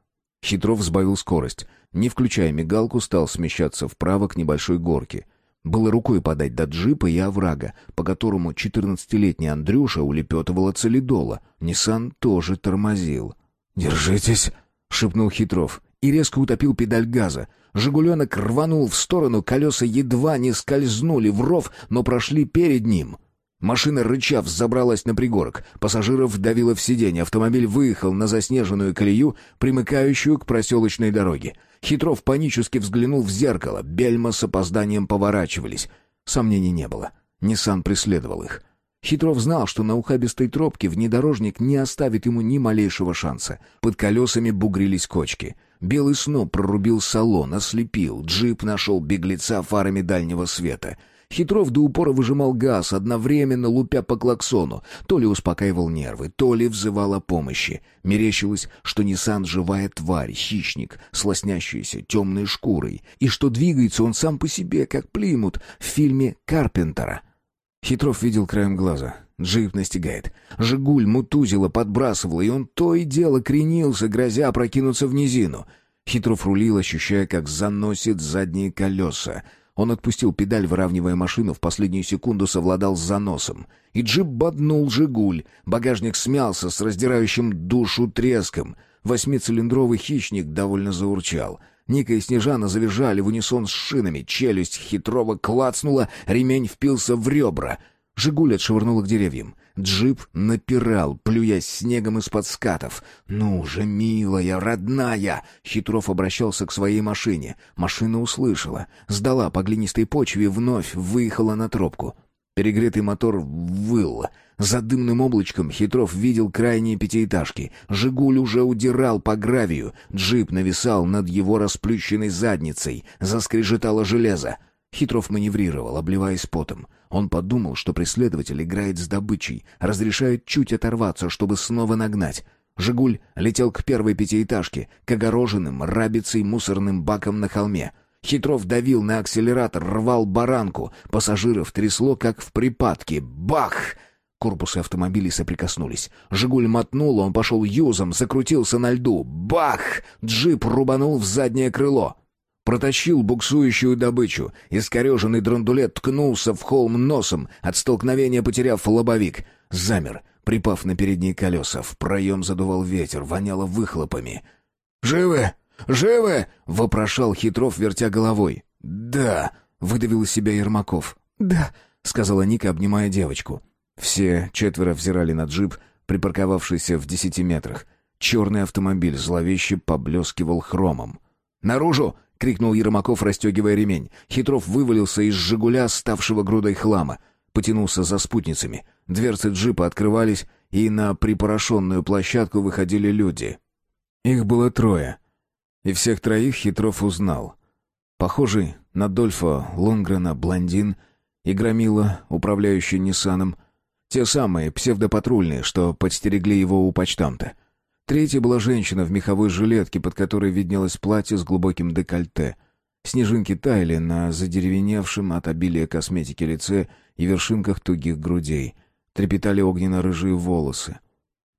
Хитров сбавил скорость. Не включая мигалку, стал смещаться вправо к небольшой горке. Было рукой подать до джипа и оврага, по которому четырнадцатилетний Андрюша улепетывал от солидола. Ниссан тоже тормозил. «Держитесь!» — шепнул Хитров и резко утопил педаль газа. «Жигуленок» рванул в сторону, колеса едва не скользнули в ров, но прошли перед ним. Машина, рычав, забралась на пригорок. Пассажиров давило в сиденье. Автомобиль выехал на заснеженную колею, примыкающую к проселочной дороге. Хитров панически взглянул в зеркало. Бельма с опозданием поворачивались. Сомнений не было. Ниссан преследовал их. Хитров знал, что на ухабистой тропке внедорожник не оставит ему ни малейшего шанса. Под колесами бугрились кочки. Белый сноп прорубил салон, ослепил. Джип нашел беглеца фарами дальнего света. Хитров до упора выжимал газ, одновременно лупя по клаксону. То ли успокаивал нервы, то ли взывал о помощи. Мерещилось, что Ниссан — живая тварь, хищник, слоснящийся темной шкурой, и что двигается он сам по себе, как Плимут в фильме «Карпентера». Хитров видел краем глаза. Джип настигает. «Жигуль» мутузило, подбрасывало, и он то и дело кренился, грозя опрокинуться в низину. Хитров рулил, ощущая, как заносит задние колеса. Он отпустил педаль, выравнивая машину, в последнюю секунду совладал с заносом. И джип боднул «Жигуль». Багажник смялся с раздирающим душу треском. Восьмицилиндровый «Хищник» довольно заурчал — Ника и Снежана завизжали в унисон с шинами, челюсть хитрого клацнула, ремень впился в ребра. «Жигуль» отшвырнула к деревьям. Джип напирал, плюясь снегом из-под скатов. «Ну же, милая, родная!» Хитров обращался к своей машине. Машина услышала. Сдала по глинистой почве вновь выехала на тропку. Перегретый мотор выл. За дымным облачком Хитров видел крайние пятиэтажки. «Жигуль» уже удирал по гравию. Джип нависал над его расплющенной задницей. Заскрежетало железо. Хитров маневрировал, обливаясь потом. Он подумал, что преследователь играет с добычей, разрешает чуть оторваться, чтобы снова нагнать. «Жигуль» летел к первой пятиэтажке, к огороженным рабицей мусорным бакам на холме. Хитров давил на акселератор, рвал баранку. Пассажиров трясло, как в припадке. Бах! Корпусы автомобилей соприкоснулись. «Жигуль» мотнул, он пошел юзом, закрутился на льду. Бах! Джип рубанул в заднее крыло. Протащил буксующую добычу. Искореженный драндулет ткнулся в холм носом, от столкновения потеряв лобовик. Замер, припав на передние колеса. В проем задувал ветер, воняло выхлопами. «Живы! Живы!» — вопрошал Хитров, вертя головой. «Да!» — выдавил из себя Ермаков. «Да!» — сказала Ника, обнимая девочку. Все четверо взирали на джип, припарковавшийся в десяти метрах. Черный автомобиль зловеще поблескивал хромом. «Наружу!» — крикнул Ермаков, расстегивая ремень. Хитров вывалился из «Жигуля», ставшего грудой хлама. Потянулся за спутницами. Дверцы джипа открывались, и на припорошенную площадку выходили люди. Их было трое. И всех троих Хитров узнал. Похожий на Дольфа Лонгрена блондин и Громила, управляющий Ниссаном. Те самые псевдопатрульные, что подстерегли его у почтамта. Третья была женщина в меховой жилетке, под которой виднелось платье с глубоким декольте. Снежинки таяли на задеревеневшем от обилия косметики лице и вершинках тугих грудей. Трепетали огненно-рыжие волосы.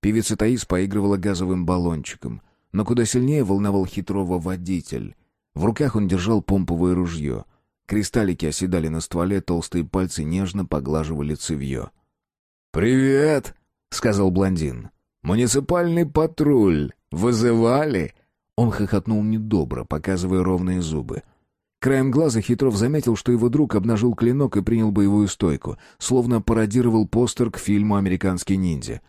Певица Таис поигрывала газовым баллончиком. Но куда сильнее волновал хитрого водитель. В руках он держал помповое ружье. Кристаллики оседали на стволе, толстые пальцы нежно поглаживали цевье. «Привет!» — сказал блондин. «Муниципальный патруль! Вызывали?» Он хохотнул недобро, показывая ровные зубы. Краем глаза Хитров заметил, что его друг обнажил клинок и принял боевую стойку, словно пародировал постер к фильму «Американский ниндзя».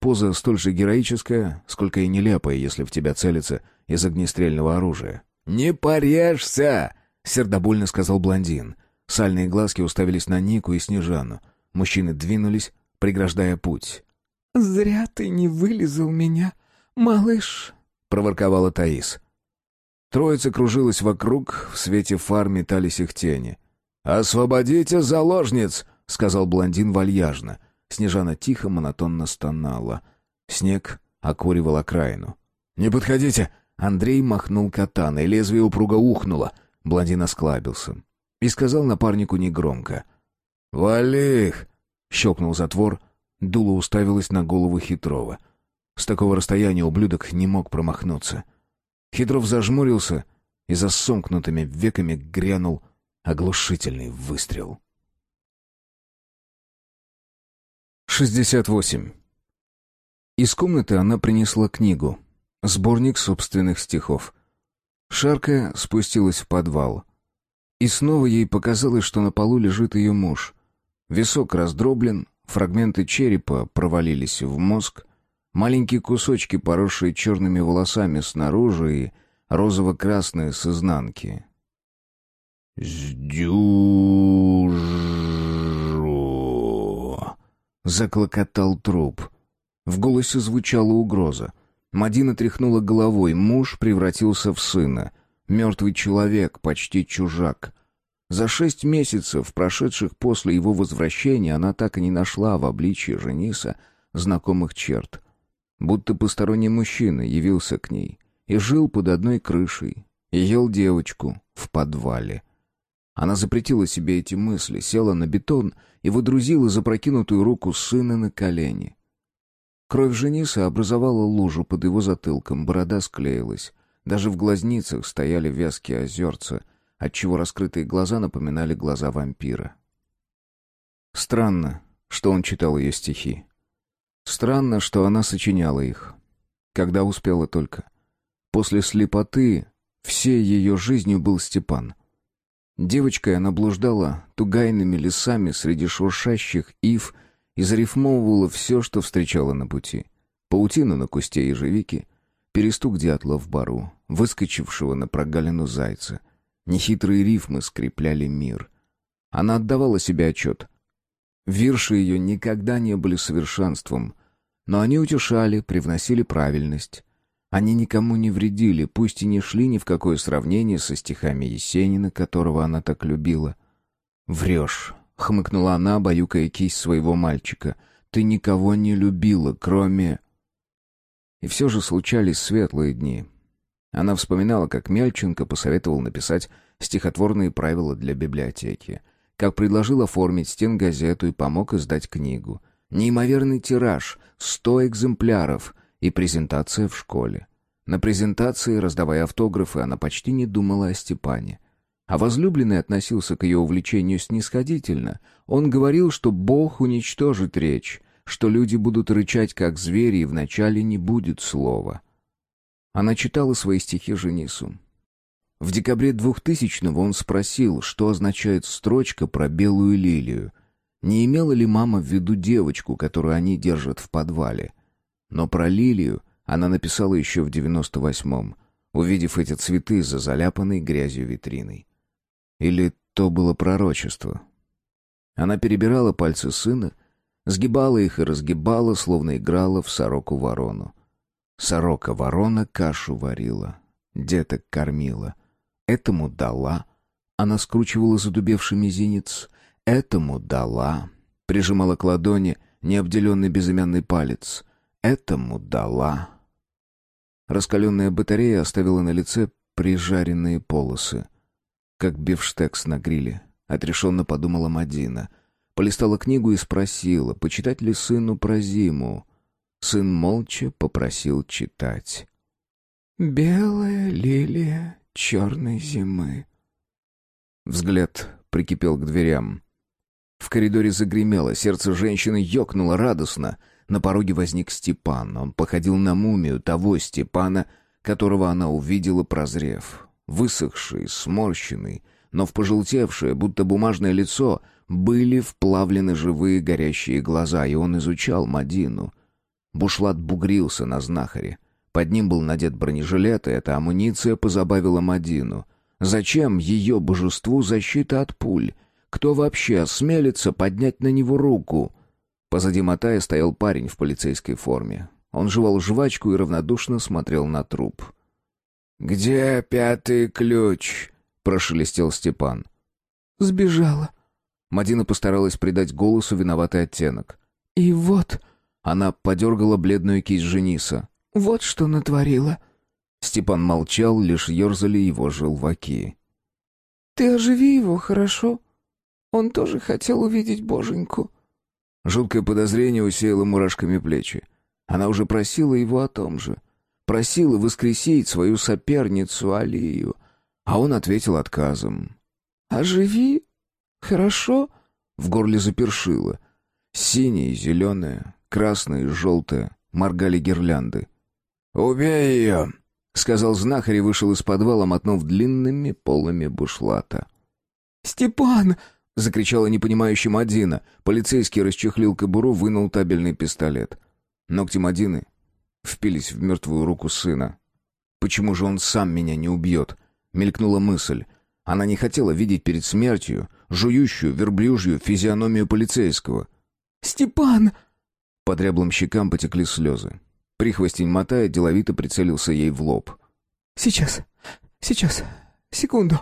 Поза столь же героическая, сколько и нелепая, если в тебя целится из огнестрельного оружия. «Не порежься!» — сердобольно сказал блондин. Сальные глазки уставились на Нику и Снежану. Мужчины двинулись, преграждая путь. «Зря ты не вылезал меня, малыш», — проворковала Таис. Троица кружилась вокруг, в свете фар метались их тени. «Освободите заложниц!» — сказал блондин вальяжно. Снежана тихо, монотонно стонала. Снег окуривал окраину. «Не подходите!» Андрей махнул катаной, лезвие упруго ухнуло. Блондин осклабился. И сказал напарнику негромко. «Вали их!» — щелкнул затвор. Дуло уставилось на голову Хитрова. С такого расстояния ублюдок не мог промахнуться. Хитров зажмурился и за сомкнутыми веками грянул оглушительный выстрел. 68. Из комнаты она принесла книгу. Сборник собственных стихов. Шаркая спустилась в подвал. И снова ей показалось, что на полу лежит ее муж. Висок раздроблен, фрагменты черепа провалились в мозг, маленькие кусочки, поросшие черными волосами снаружи и розово-красные с изнанки. «Сдюжу!» — заклокотал труп. В голосе звучала угроза. Мадина тряхнула головой, муж превратился в сына. Мертвый человек, почти чужак. За шесть месяцев, прошедших после его возвращения, она так и не нашла в обличье Жениса знакомых черт. Будто посторонний мужчина явился к ней и жил под одной крышей, и ел девочку в подвале. Она запретила себе эти мысли, села на бетон и выдрузила запрокинутую руку сына на колени. Кровь Жениса образовала лужу под его затылком, борода склеилась. Даже в глазницах стояли вязкие озерца, отчего раскрытые глаза напоминали глаза вампира. Странно, что он читал ее стихи. Странно, что она сочиняла их. Когда успела только. После слепоты всей ее жизнью был Степан. Девочкой она блуждала тугайными лесами среди шуршащих ив и зарифмовывала все, что встречала на пути. Паутину на кусте ежевики, перестук дятла в бару, выскочившего на прогалину зайца. Нехитрые рифмы скрепляли мир. Она отдавала себе отчет. Вирши ее никогда не были совершенством, но они утешали, привносили правильность. Они никому не вредили, пусть и не шли ни в какое сравнение со стихами Есенина, которого она так любила. «Врешь», — хмыкнула она, баюкая кисть своего мальчика. «Ты никого не любила, кроме...» И все же случались светлые дни. Она вспоминала, как Мельченко посоветовал написать стихотворные правила для библиотеки, как предложил оформить стенгазету и помог издать книгу. Неимоверный тираж, сто экземпляров и презентация в школе. На презентации, раздавая автографы, она почти не думала о Степане. А возлюбленный относился к ее увлечению снисходительно. Он говорил, что Бог уничтожит речь, что люди будут рычать, как звери, и вначале не будет слова. Она читала свои стихи Женису. В декабре 2000-го он спросил, что означает строчка про белую лилию. Не имела ли мама в виду девочку, которую они держат в подвале? Но про Лилию она написала еще в девяносто восьмом, увидев эти цветы за заляпанной грязью витриной. Или то было пророчество? Она перебирала пальцы сына, сгибала их и разгибала, словно играла в сороку-ворону. Сорока-ворона кашу варила, деток кормила. Этому дала. Она скручивала задубевший мизинец. Этому дала. Прижимала к ладони необделенный безымянный палец. Этому дала. Раскаленная батарея оставила на лице прижаренные полосы. Как бифштекс на гриле. Отрешенно подумала Мадина. Полистала книгу и спросила, почитать ли сыну про зиму. Сын молча попросил читать. «Белая лилия черной зимы». Взгляд прикипел к дверям. В коридоре загремело, сердце женщины ёкнуло радостно. На пороге возник Степан. Он походил на мумию того Степана, которого она увидела, прозрев. Высохший, сморщенный, но в пожелтевшее, будто бумажное лицо, были вплавлены живые горящие глаза, и он изучал Мадину — Бушлат бугрился на знахаре. Под ним был надет бронежилет, и эта амуниция позабавила Мадину. Зачем ее божеству защита от пуль? Кто вообще осмелится поднять на него руку? Позади Матая стоял парень в полицейской форме. Он жевал жвачку и равнодушно смотрел на труп. «Где пятый ключ?» — прошелестел Степан. «Сбежала». Мадина постаралась придать голосу виноватый оттенок. «И вот...» Она подергала бледную кисть Жениса. «Вот что натворила». Степан молчал, лишь ерзали его желваки. «Ты оживи его, хорошо? Он тоже хотел увидеть боженьку». Жуткое подозрение усеяло мурашками плечи. Она уже просила его о том же. Просила воскресить свою соперницу Алию. А он ответил отказом. «Оживи? Хорошо?» В горле запершило. Синее, зеленое, красное и желтое, моргали гирлянды. «Убей ее!» — сказал знахарь и вышел из подвала, мотнув длинными полами бушлата. «Степан!» — закричала непонимающая Мадина. Полицейский расчехлил кобуру, вынул табельный пистолет. Ногти Мадины впились в мертвую руку сына. «Почему же он сам меня не убьет?» — мелькнула мысль. Она не хотела видеть перед смертью жующую верблюжью физиономию полицейского. «Степан!» По дряблым щекам потекли слезы. Прихвостень мотая, деловито прицелился ей в лоб. «Сейчас, сейчас, секунду».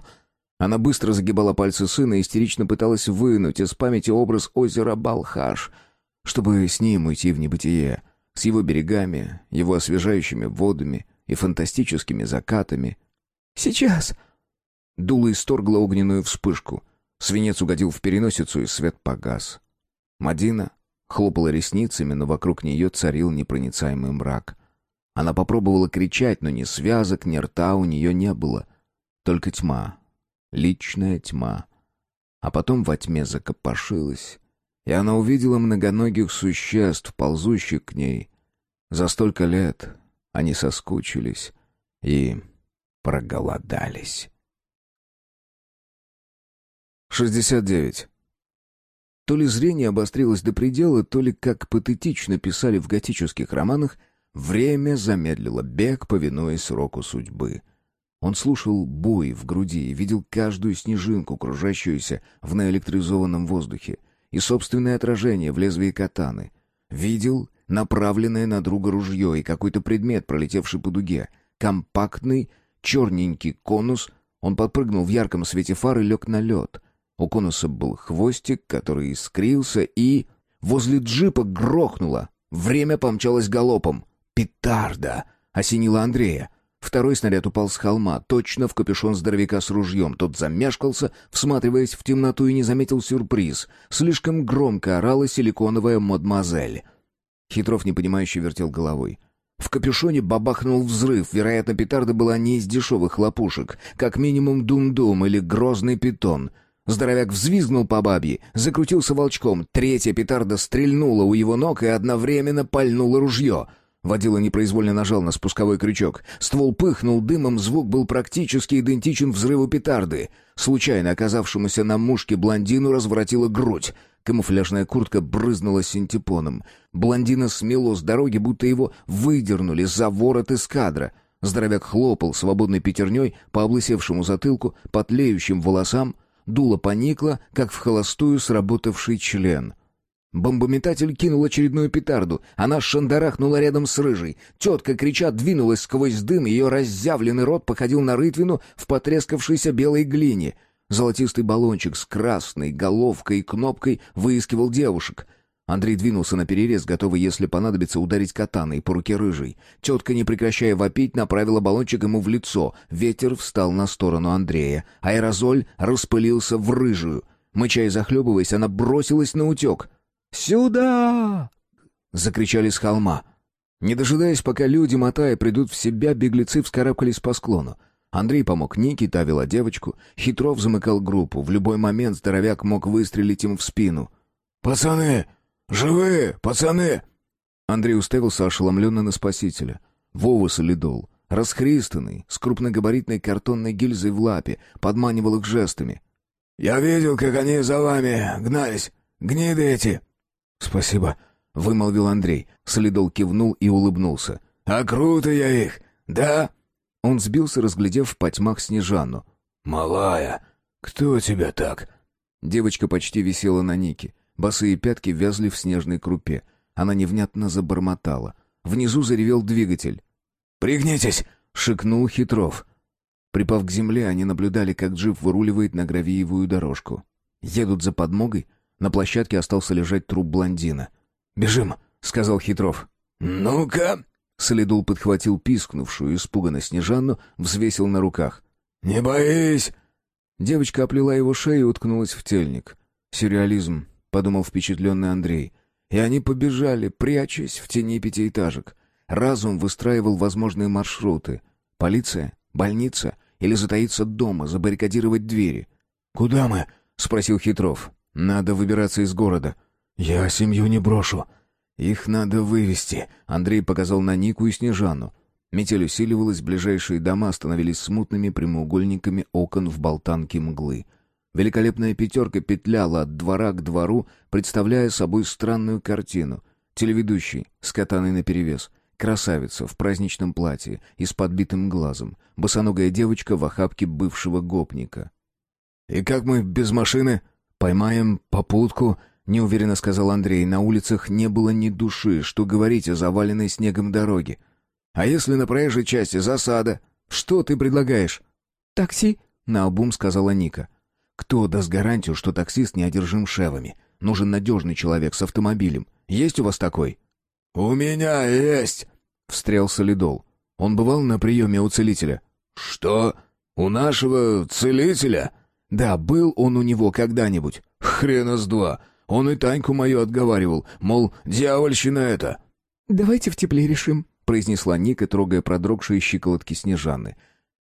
Она быстро загибала пальцы сына и истерично пыталась вынуть из памяти образ озера Балхаш, чтобы с ним уйти в небытие, с его берегами, его освежающими водами и фантастическими закатами. «Сейчас!» Дуло исторгло огненную вспышку. Свинец угодил в переносицу, и свет погас. Мадина хлопала ресницами, но вокруг нее царил непроницаемый мрак. Она попробовала кричать, но ни связок, ни рта у нее не было. Только тьма. Личная тьма. А потом во тьме закопошилась, и она увидела многоногих существ, ползущих к ней. За столько лет они соскучились и проголодались. 69. То ли зрение обострилось до предела, то ли, как патетично писали в готических романах, время замедлило бег, повинуясь сроку судьбы. Он слушал бой в груди и видел каждую снежинку, кружащуюся в наэлектризованном воздухе, и собственное отражение в лезвии катаны. Видел направленное на друга ружье и какой-то предмет, пролетевший по дуге. Компактный, черненький конус. Он подпрыгнул в ярком свете фар и лег на лед — у конуса был хвостик, который искрился, и... Возле джипа грохнуло. Время помчалось галопом. «Петарда!» — осенила Андрея. Второй снаряд упал с холма, точно в капюшон здоровяка с ружьем. Тот замешкался, всматриваясь в темноту, и не заметил сюрприз. Слишком громко орала силиконовая мадемуазель. Хитров непонимающе вертел головой. В капюшоне бабахнул взрыв. Вероятно, петарда была не из дешевых хлопушек. Как минимум дум-дум или грозный питон. Здоровяк взвизгнул по бабье, закрутился волчком. Третья петарда стрельнула у его ног и одновременно пальнула ружье. Водила непроизвольно нажал на спусковой крючок. Ствол пыхнул дымом, звук был практически идентичен взрыву петарды. Случайно оказавшемуся на мушке блондину разворотила грудь. Камуфляжная куртка брызнула синтепоном. Блондина смело с дороги, будто его выдернули за ворот из кадра. Здоровяк хлопал свободной пятерней по облысевшему затылку, по тлеющим волосам. Дуло поникло, как в холостую сработавший член. Бомбометатель кинул очередную петарду. Она шандарахнула рядом с рыжей. Тетка, крича, двинулась сквозь дым. Ее разъявленный рот походил на рытвину в потрескавшейся белой глине. Золотистый баллончик с красной головкой и кнопкой выискивал девушек. Андрей двинулся на перерез, готовый, если понадобится, ударить катаной по руке рыжей. Тетка, не прекращая вопить, направила баллончик ему в лицо. Ветер встал на сторону Андрея. Аэрозоль распылился в рыжую. Мыча и захлебываясь, она бросилась на утек — «Сюда!» — закричали с холма. Не дожидаясь, пока люди, мотая, придут в себя, беглецы вскарабкались по склону. Андрей помог Нике, та вела девочку. Хитров замыкал группу. В любой момент здоровяк мог выстрелить им в спину. «Пацаны! Живые! Пацаны!» Андрей уставился ошеломленно на спасителя. Вова солидол, расхристанный, с крупногабаритной картонной гильзой в лапе, подманивал их жестами. «Я видел, как они за вами гнались. Гниды эти!» «Спасибо», — вымолвил Андрей. Солидол кивнул и улыбнулся. «А круто я их, да?» Он сбился, разглядев в потьмах Снежану. «Малая, кто тебя так?» Девочка почти висела на Нике. Босые пятки вязли в снежной крупе. Она невнятно забормотала. Внизу заревел двигатель. «Пригнитесь!» — шикнул Хитров. Припав к земле, они наблюдали, как джип выруливает на гравиевую дорожку. Едут за подмогой — на площадке остался лежать труп блондина. «Бежим!» — сказал Хитров. «Ну-ка!» Солидул подхватил пискнувшую испуганно Снежанну, взвесил на руках. «Не боись!» Девочка оплела его шею и уткнулась в тельник. «Сюрреализм», — подумал впечатленный Андрей. И они побежали, прячась в тени пятиэтажек. Разум выстраивал возможные маршруты. Полиция? Больница? Или затаиться дома, забаррикадировать двери? «Куда мы?» — спросил Хитров. Надо выбираться из города. Я семью не брошу. Их надо вывести. Андрей показал на Нику и Снежану. Метель усиливалась, ближайшие дома становились смутными прямоугольниками окон в болтанке мглы. Великолепная пятерка петляла от двора к двору, представляя собой странную картину. Телеведущий с катаной наперевес, красавица в праздничном платье и с подбитым глазом, босоногая девочка в охапке бывшего гопника. «И как мы без машины?» «Поймаем попутку», — неуверенно сказал Андрей. На улицах не было ни души, что говорить о заваленной снегом дороге. «А если на проезжей части засада? Что ты предлагаешь?» «Такси», — наобум сказала Ника. «Кто даст гарантию, что таксист не одержим шевами? Нужен надежный человек с автомобилем. Есть у вас такой?» «У меня есть», — встрял Солидол. Он бывал на приеме у целителя. «Что? У нашего целителя?» Да, был он у него когда-нибудь. Хрена с два. Он и Таньку мою отговаривал, мол, дьявольщина это. «Давайте в тепле решим», — произнесла Ника, трогая продрогшие щиколотки Снежаны.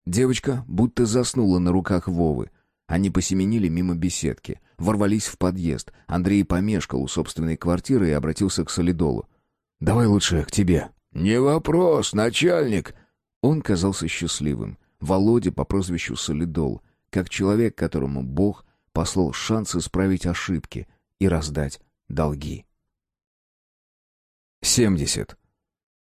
Девочка будто заснула на руках Вовы. Они посеменили мимо беседки, ворвались в подъезд. Андрей помешкал у собственной квартиры и обратился к Солидолу. «Давай лучше к тебе». «Не вопрос, начальник». Он казался счастливым. Володя по прозвищу Солидол — как человек, которому Бог послал шанс исправить ошибки и раздать долги. 70.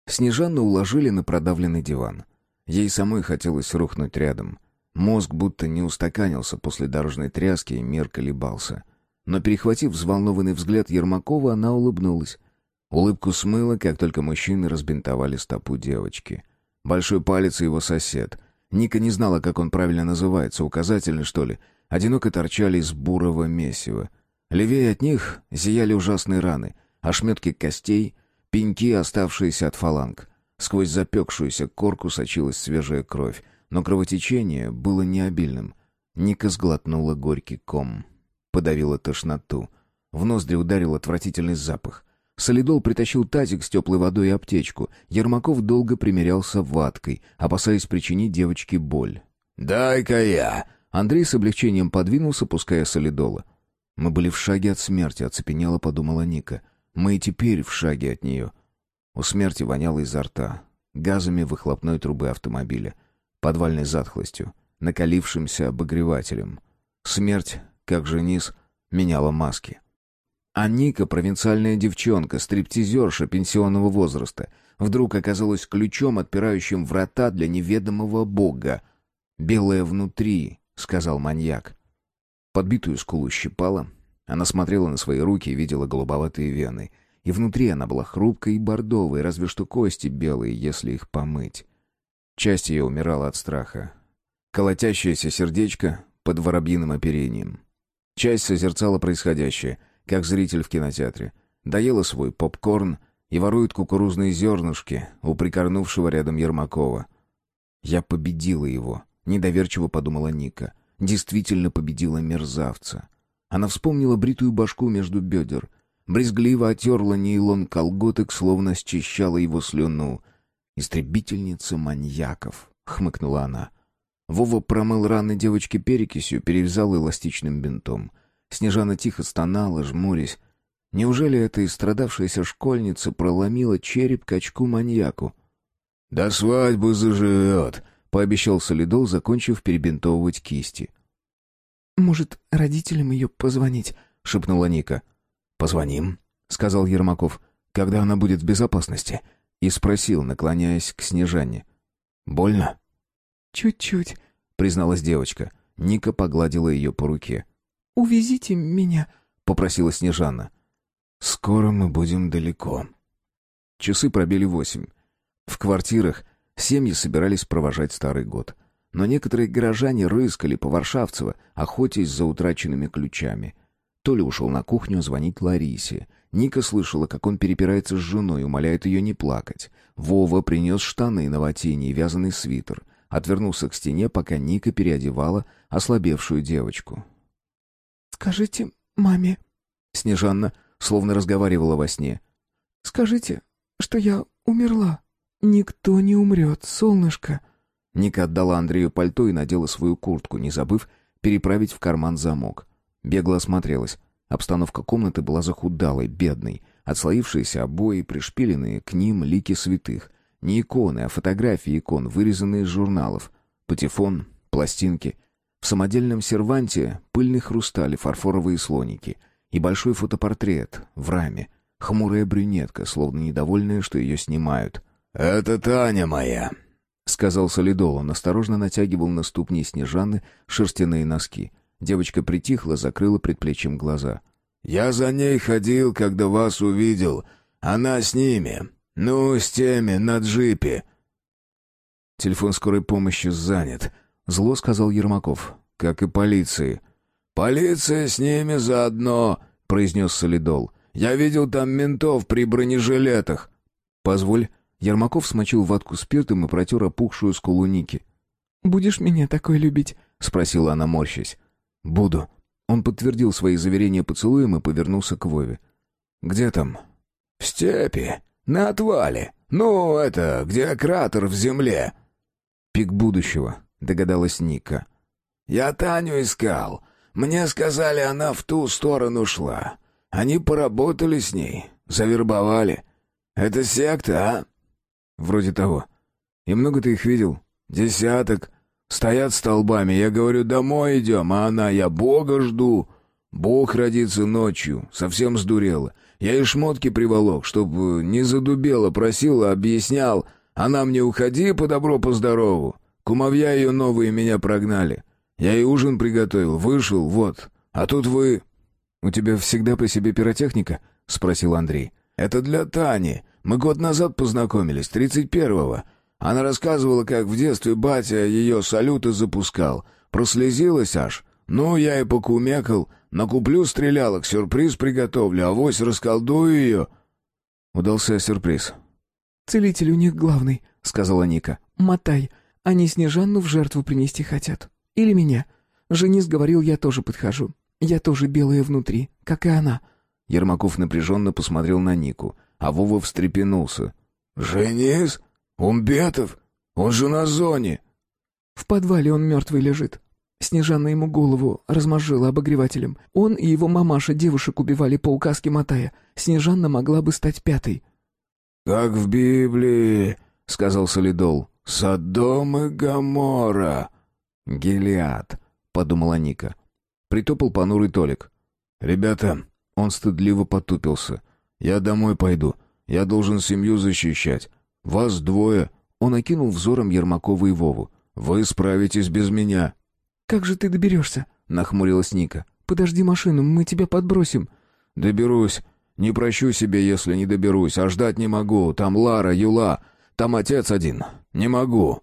Снежанну уложили на продавленный диван. Ей самой хотелось рухнуть рядом. Мозг будто не устаканился после дорожной тряски, и мир колебался. Но, перехватив взволнованный взгляд Ермакова, она улыбнулась. Улыбку смыло, как только мужчины разбинтовали стопу девочки. Большой палец и его сосед. Ника не знала, как он правильно называется, указательный, что ли. Одиноко торчали из бурого месива. Левее от них зияли ужасные раны, ошметки костей, пеньки, оставшиеся от фаланг. Сквозь запекшуюся корку сочилась свежая кровь, но кровотечение было необильным. Ника сглотнула горький ком. Подавила тошноту. В ноздри ударил отвратительный запах. Солидол притащил тазик с теплой водой и аптечку. Ермаков долго примерялся ваткой, опасаясь причинить девочке боль. «Дай-ка я!» Андрей с облегчением подвинулся, пуская солидола. «Мы были в шаге от смерти», — оцепенела, подумала Ника. «Мы и теперь в шаге от нее». У смерти воняло изо рта, газами выхлопной трубы автомобиля, подвальной затхлостью, накалившимся обогревателем. Смерть, как же низ, меняла маски. А Ника, провинциальная девчонка, стриптизерша пенсионного возраста, вдруг оказалась ключом, отпирающим врата для неведомого бога. «Белое внутри», — сказал маньяк. Подбитую скулу щипала. Она смотрела на свои руки и видела голубоватые вены. И внутри она была хрупкой и бордовой, разве что кости белые, если их помыть. Часть ее умирала от страха. Колотящееся сердечко под воробьиным оперением. Часть созерцала происходящее, как зритель в кинотеатре. Доела свой попкорн и ворует кукурузные зернышки у прикорнувшего рядом Ермакова. «Я победила его», — недоверчиво подумала Ника. «Действительно победила мерзавца». Она вспомнила бритую башку между бедер, брезгливо отерла нейлон колготок, словно счищала его слюну. «Истребительница маньяков», — хмыкнула она. Вова промыл раны девочки перекисью, перевязал эластичным бинтом. Снежана тихо стонала, жмурясь. Неужели эта истрадавшаяся школьница проломила череп качку-маньяку? «До свадьбы заживет», — пообещал Солидол, закончив перебинтовывать кисти. «Может, родителям ее позвонить?» — шепнула Ника. «Позвоним», — сказал Ермаков, — «когда она будет в безопасности?» И спросил, наклоняясь к Снежане. «Больно?» «Чуть-чуть», — призналась девочка. Ника погладила ее по руке. «Увезите меня», — попросила Снежана. «Скоро мы будем далеко». Часы пробили восемь. В квартирах семьи собирались провожать Старый год. Но некоторые горожане рыскали по Варшавцево, охотясь за утраченными ключами. Толя ушел на кухню звонить Ларисе. Ника слышала, как он перепирается с женой, умоляет ее не плакать. Вова принес штаны на ватине и вязаный свитер — отвернулся к стене, пока Ника переодевала ослабевшую девочку. «Скажите маме...» Снежанна словно разговаривала во сне. «Скажите, что я умерла. Никто не умрет, солнышко». Ника отдала Андрею пальто и надела свою куртку, не забыв переправить в карман замок. Бегло осмотрелась. Обстановка комнаты была захудалой, бедной. Отслоившиеся обои, пришпиленные к ним лики святых. Не иконы, а фотографии икон, вырезанные из журналов. Патефон, пластинки. В самодельном серванте пыльный хрусталь и фарфоровые слоники. И большой фотопортрет в раме. Хмурая брюнетка, словно недовольная, что ее снимают. «Это Таня моя», — сказал Солидол. Он осторожно натягивал на ступни Снежаны шерстяные носки. Девочка притихла, закрыла предплечьем глаза. «Я за ней ходил, когда вас увидел. Она с ними. «Ну, с теми, на джипе». «Телефон скорой помощи занят», — зло сказал Ермаков, — «как и полиции». «Полиция с ними заодно», — произнес Солидол. «Я видел там ментов при бронежилетах». «Позволь». Ермаков смочил ватку спиртом и протер опухшую скулу Ники. «Будешь меня такой любить?» — спросила она, морщась. «Буду». Он подтвердил свои заверения поцелуем и повернулся к Вове. «Где там?» «В степи», «На отвале. Ну, это, где кратер в земле». «Пик будущего», — догадалась Ника. «Я Таню искал. Мне сказали, она в ту сторону шла. Они поработали с ней, завербовали. Это секта, а?» «Вроде того. И много ты их видел?» «Десяток. Стоят столбами. Я говорю, домой идем, а она, я Бога жду. Бог родится ночью. Совсем сдурела. Я и шмотки приволок, чтоб э, не задубело, просил, объяснял. Она мне уходи по добру, по здорову. Кумовья ее новые меня прогнали. Я и ужин приготовил, вышел, вот. А тут вы... «У тебя всегда при себе пиротехника?» — спросил Андрей. «Это для Тани. Мы год назад познакомились, тридцать первого. Она рассказывала, как в детстве батя ее салюты запускал. Прослезилась аж. Ну, я и покумекал. Накуплю стрелялок, сюрприз приготовлю, авось расколдую ее». Удался сюрприз. «Целитель у них главный», — сказала Ника. «Мотай. Они Снежанну в жертву принести хотят. Или меня. Женис говорил, я тоже подхожу. Я тоже белая внутри, как и она». Ермаков напряженно посмотрел на Нику, а Вова встрепенулся. «Женис? Умбетов? Он же на зоне!» «В подвале он мертвый лежит. Снежана ему голову размозжила обогревателем. Он и его мамаша девушек убивали по указке Матая. Снежанна могла бы стать пятой. «Как в Библии», — сказал Солидол, — «Содом и Гоморра». «Гелиад», — подумала Ника. Притопал понурый Толик. «Ребята, Он стыдливо потупился. «Я домой пойду. Я должен семью защищать. Вас двое». Он окинул взором Ермакова и Вову. «Вы справитесь без меня». «Как же ты доберешься?» — нахмурилась Ника. «Подожди машину, мы тебя подбросим». «Доберусь. Не прощу себе, если не доберусь, а ждать не могу. Там Лара, Юла, там отец один. Не могу».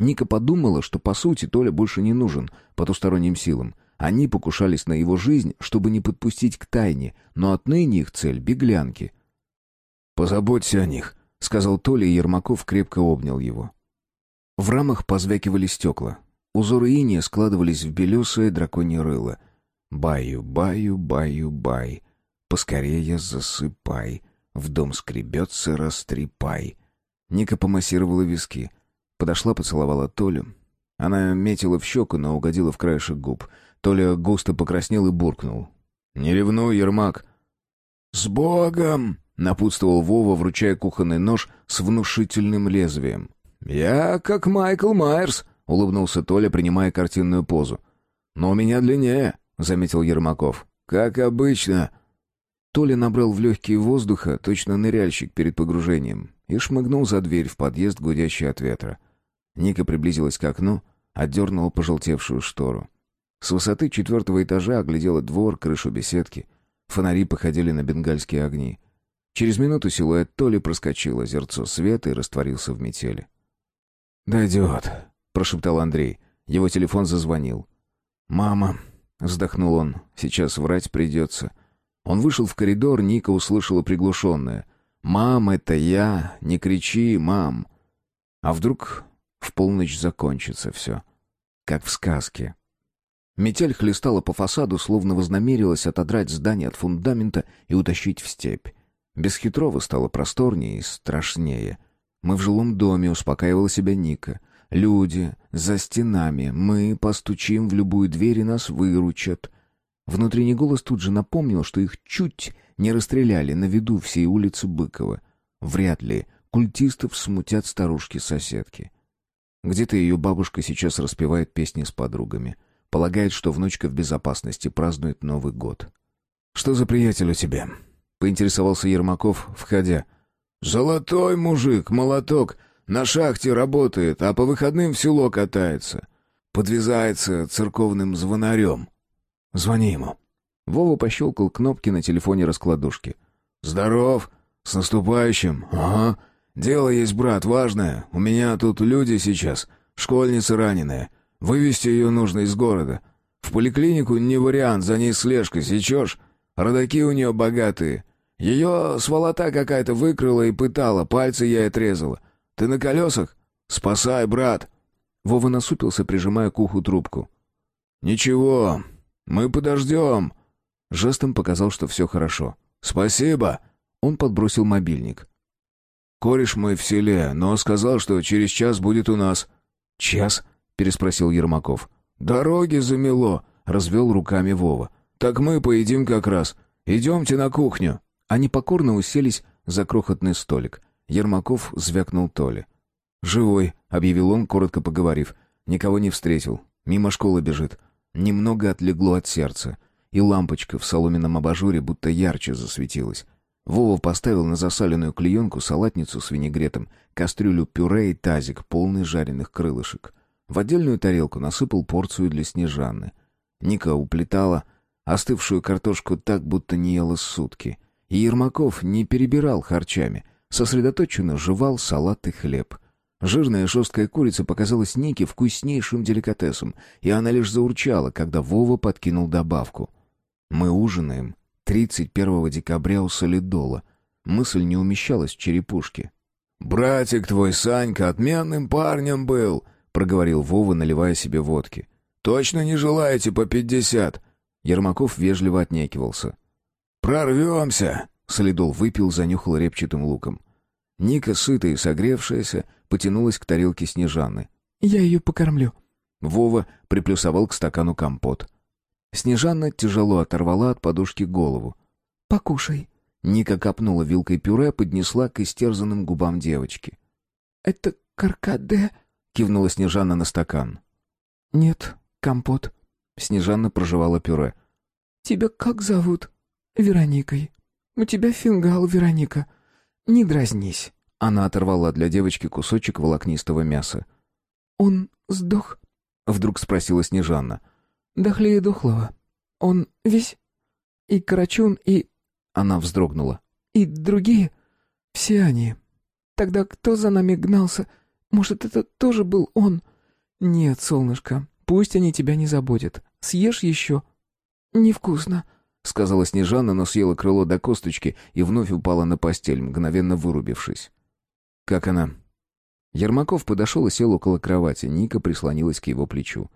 Ника подумала, что по сути Толя больше не нужен потусторонним силам. Они покушались на его жизнь, чтобы не подпустить к тайне, но отныне их цель — беглянки. «Позаботься о них», — сказал Толя, и Ермаков крепко обнял его. В рамах позвякивали стекла. Узоры иния складывались в белесое драконье рыло. «Баю, баю, баю, бай, поскорее засыпай, в дом скребется, растрепай». Ника помассировала виски. Подошла, поцеловала Толю. Она метила в щеку, но угодила в краешек губ — Толя густо покраснел и буркнул. «Не ревнуй, Ермак!» «С Богом!» — напутствовал Вова, вручая кухонный нож с внушительным лезвием. «Я как Майкл Майерс», — улыбнулся Толя, принимая картинную позу. «Но у меня длиннее», — заметил Ермаков. «Как обычно». Толя набрал в легкие воздуха, точно ныряльщик перед погружением, и шмыгнул за дверь в подъезд, гудящий от ветра. Ника приблизилась к окну, отдернула пожелтевшую штору. С высоты четвертого этажа оглядела двор, крышу беседки. Фонари походили на бенгальские огни. Через минуту силуэт Толи проскочил озерцо света и растворился в метели. «Дойдет», — прошептал Андрей. Его телефон зазвонил. «Мама», — вздохнул он, — «сейчас врать придется». Он вышел в коридор, Ника услышала приглушенное. «Мам, это я! Не кричи, мам!» А вдруг в полночь закончится все, как в сказке. Метель хлестала по фасаду, словно вознамерилась отодрать здание от фундамента и утащить в степь. Без хитрого стало просторнее и страшнее. Мы в жилом доме, успокаивала себя Ника. Люди, за стенами, мы постучим в любую дверь и нас выручат. Внутренний голос тут же напомнил, что их чуть не расстреляли на виду всей улицы Быкова. Вряд ли культистов смутят старушки-соседки. Где-то ее бабушка сейчас распевает песни с подругами — Полагает, что внучка в безопасности празднует Новый год. «Что за приятель у тебя?» — поинтересовался Ермаков, входя. «Золотой мужик, молоток, на шахте работает, а по выходным в село катается. Подвязается церковным звонарем. Звони ему». Вова пощелкал кнопки на телефоне раскладушки. «Здоров! С наступающим! Ага! Дело есть, брат, важное. У меня тут люди сейчас, школьница раненая. Вывести ее нужно из города. В поликлинику не вариант, за ней слежка, сечешь? Родаки у нее богатые. Ее сволота какая-то выкрыла и пытала, пальцы я отрезала. Ты на колесах? Спасай, брат!» Вова насупился, прижимая к уху трубку. «Ничего, мы подождем!» Жестом показал, что все хорошо. «Спасибо!» Он подбросил мобильник. «Кореш мой в селе, но сказал, что через час будет у нас». «Час?» переспросил Ермаков. «Дороги замело», — развел руками Вова. «Так мы поедим как раз. Идемте на кухню». Они покорно уселись за крохотный столик. Ермаков звякнул Толе. «Живой», — объявил он, коротко поговорив. «Никого не встретил. Мимо школы бежит. Немного отлегло от сердца. И лампочка в соломенном абажуре будто ярче засветилась. Вова поставил на засаленную клеенку салатницу с винегретом, кастрюлю пюре и тазик, полный жареных крылышек. В отдельную тарелку насыпал порцию для Снежаны. Ника уплетала остывшую картошку так, будто не ела сутки. И Ермаков не перебирал харчами, сосредоточенно жевал салат и хлеб. Жирная жесткая курица показалась Нике вкуснейшим деликатесом, и она лишь заурчала, когда Вова подкинул добавку. «Мы ужинаем 31 декабря у Солидола». Мысль не умещалась в черепушке. «Братик твой Санька отменным парнем был», проговорил Вова, наливая себе водки. «Точно не желаете по пятьдесят?» Ермаков вежливо отнекивался. «Прорвемся!» — Солидол выпил, занюхал репчатым луком. Ника, сытая и согревшаяся, потянулась к тарелке Снежаны. «Я ее покормлю». Вова приплюсовал к стакану компот. Снежана тяжело оторвала от подушки голову. «Покушай». Ника копнула вилкой пюре, поднесла к истерзанным губам девочки. «Это каркаде?» кивнула Снежана на стакан. Нет, компот. Снежана прожевала пюре. Тебя как зовут? Вероникой. У тебя фингал, Вероника. Не дразнись». Она оторвала для девочки кусочек волокнистого мяса. «Он сдох?» — вдруг спросила Снежанна. «Дохлее дохлого. Он весь? И Карачун, и...» Она вздрогнула. «И другие? Все они. Тогда кто за нами гнался? Может, это тоже был он?» «Нет, солнышко, пусть они тебя не забудут. Съешь еще?» «Невкусно», — сказала Снежана, но съела крыло до косточки и вновь упала на постель, мгновенно вырубившись. «Как она?» Ермаков подошел и сел около кровати. Ника прислонилась к его плечу.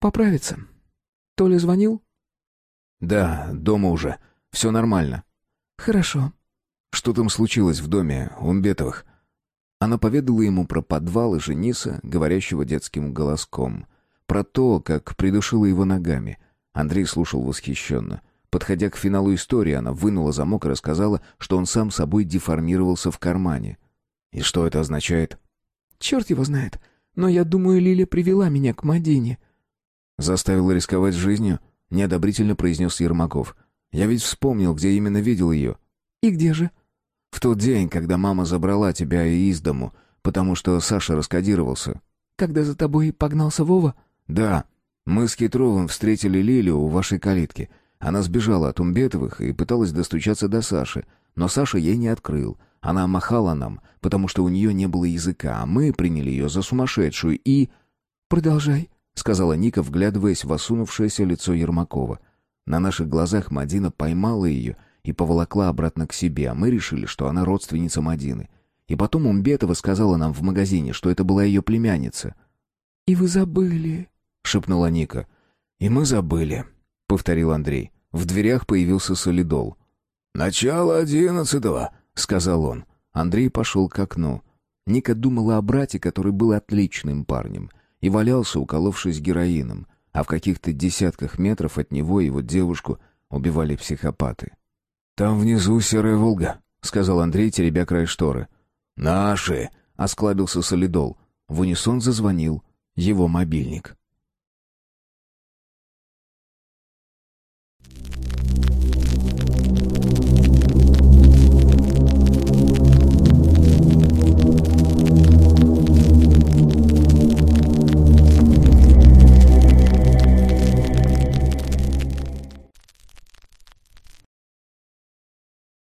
«Поправится. Толя звонил?» «Да, дома уже. Все нормально». «Хорошо». «Что там случилось в доме Умбетовых?» Она поведала ему про подвал и жениса, говорящего детским голоском. Про то, как придушила его ногами. Андрей слушал восхищенно. Подходя к финалу истории, она вынула замок и рассказала, что он сам собой деформировался в кармане. И что это означает? Черт его знает. Но я думаю, Лиля привела меня к Мадине. Заставила рисковать жизнью? Неодобрительно произнес Ермаков. Я ведь вспомнил, где именно видел ее. И где же? В тот день, когда мама забрала тебя из дому, потому что Саша раскодировался. Когда за тобой погнался Вова? Да. Мы с Китровым встретили Лилю у вашей калитки. Она сбежала от Умбетовых и пыталась достучаться до Саши, но Саша ей не открыл. Она махала нам, потому что у нее не было языка, а мы приняли ее за сумасшедшую и... «Продолжай», — сказала Ника, вглядываясь в осунувшееся лицо Ермакова. На наших глазах Мадина поймала ее и поволокла обратно к себе, а мы решили, что она родственница Мадины. И потом Умбетова сказала нам в магазине, что это была ее племянница. «И вы забыли», — шепнула Ника. «И мы забыли», — повторил Андрей. В дверях появился солидол. «Начало одиннадцатого», — сказал он. Андрей пошел к окну. Ника думала о брате, который был отличным парнем, и валялся, уколовшись героином, а в каких-то десятках метров от него его девушку убивали психопаты. «Там внизу серая «Волга», — сказал Андрей, теребя край шторы. «Наши!» — осклабился солидол. В унисон зазвонил его мобильник.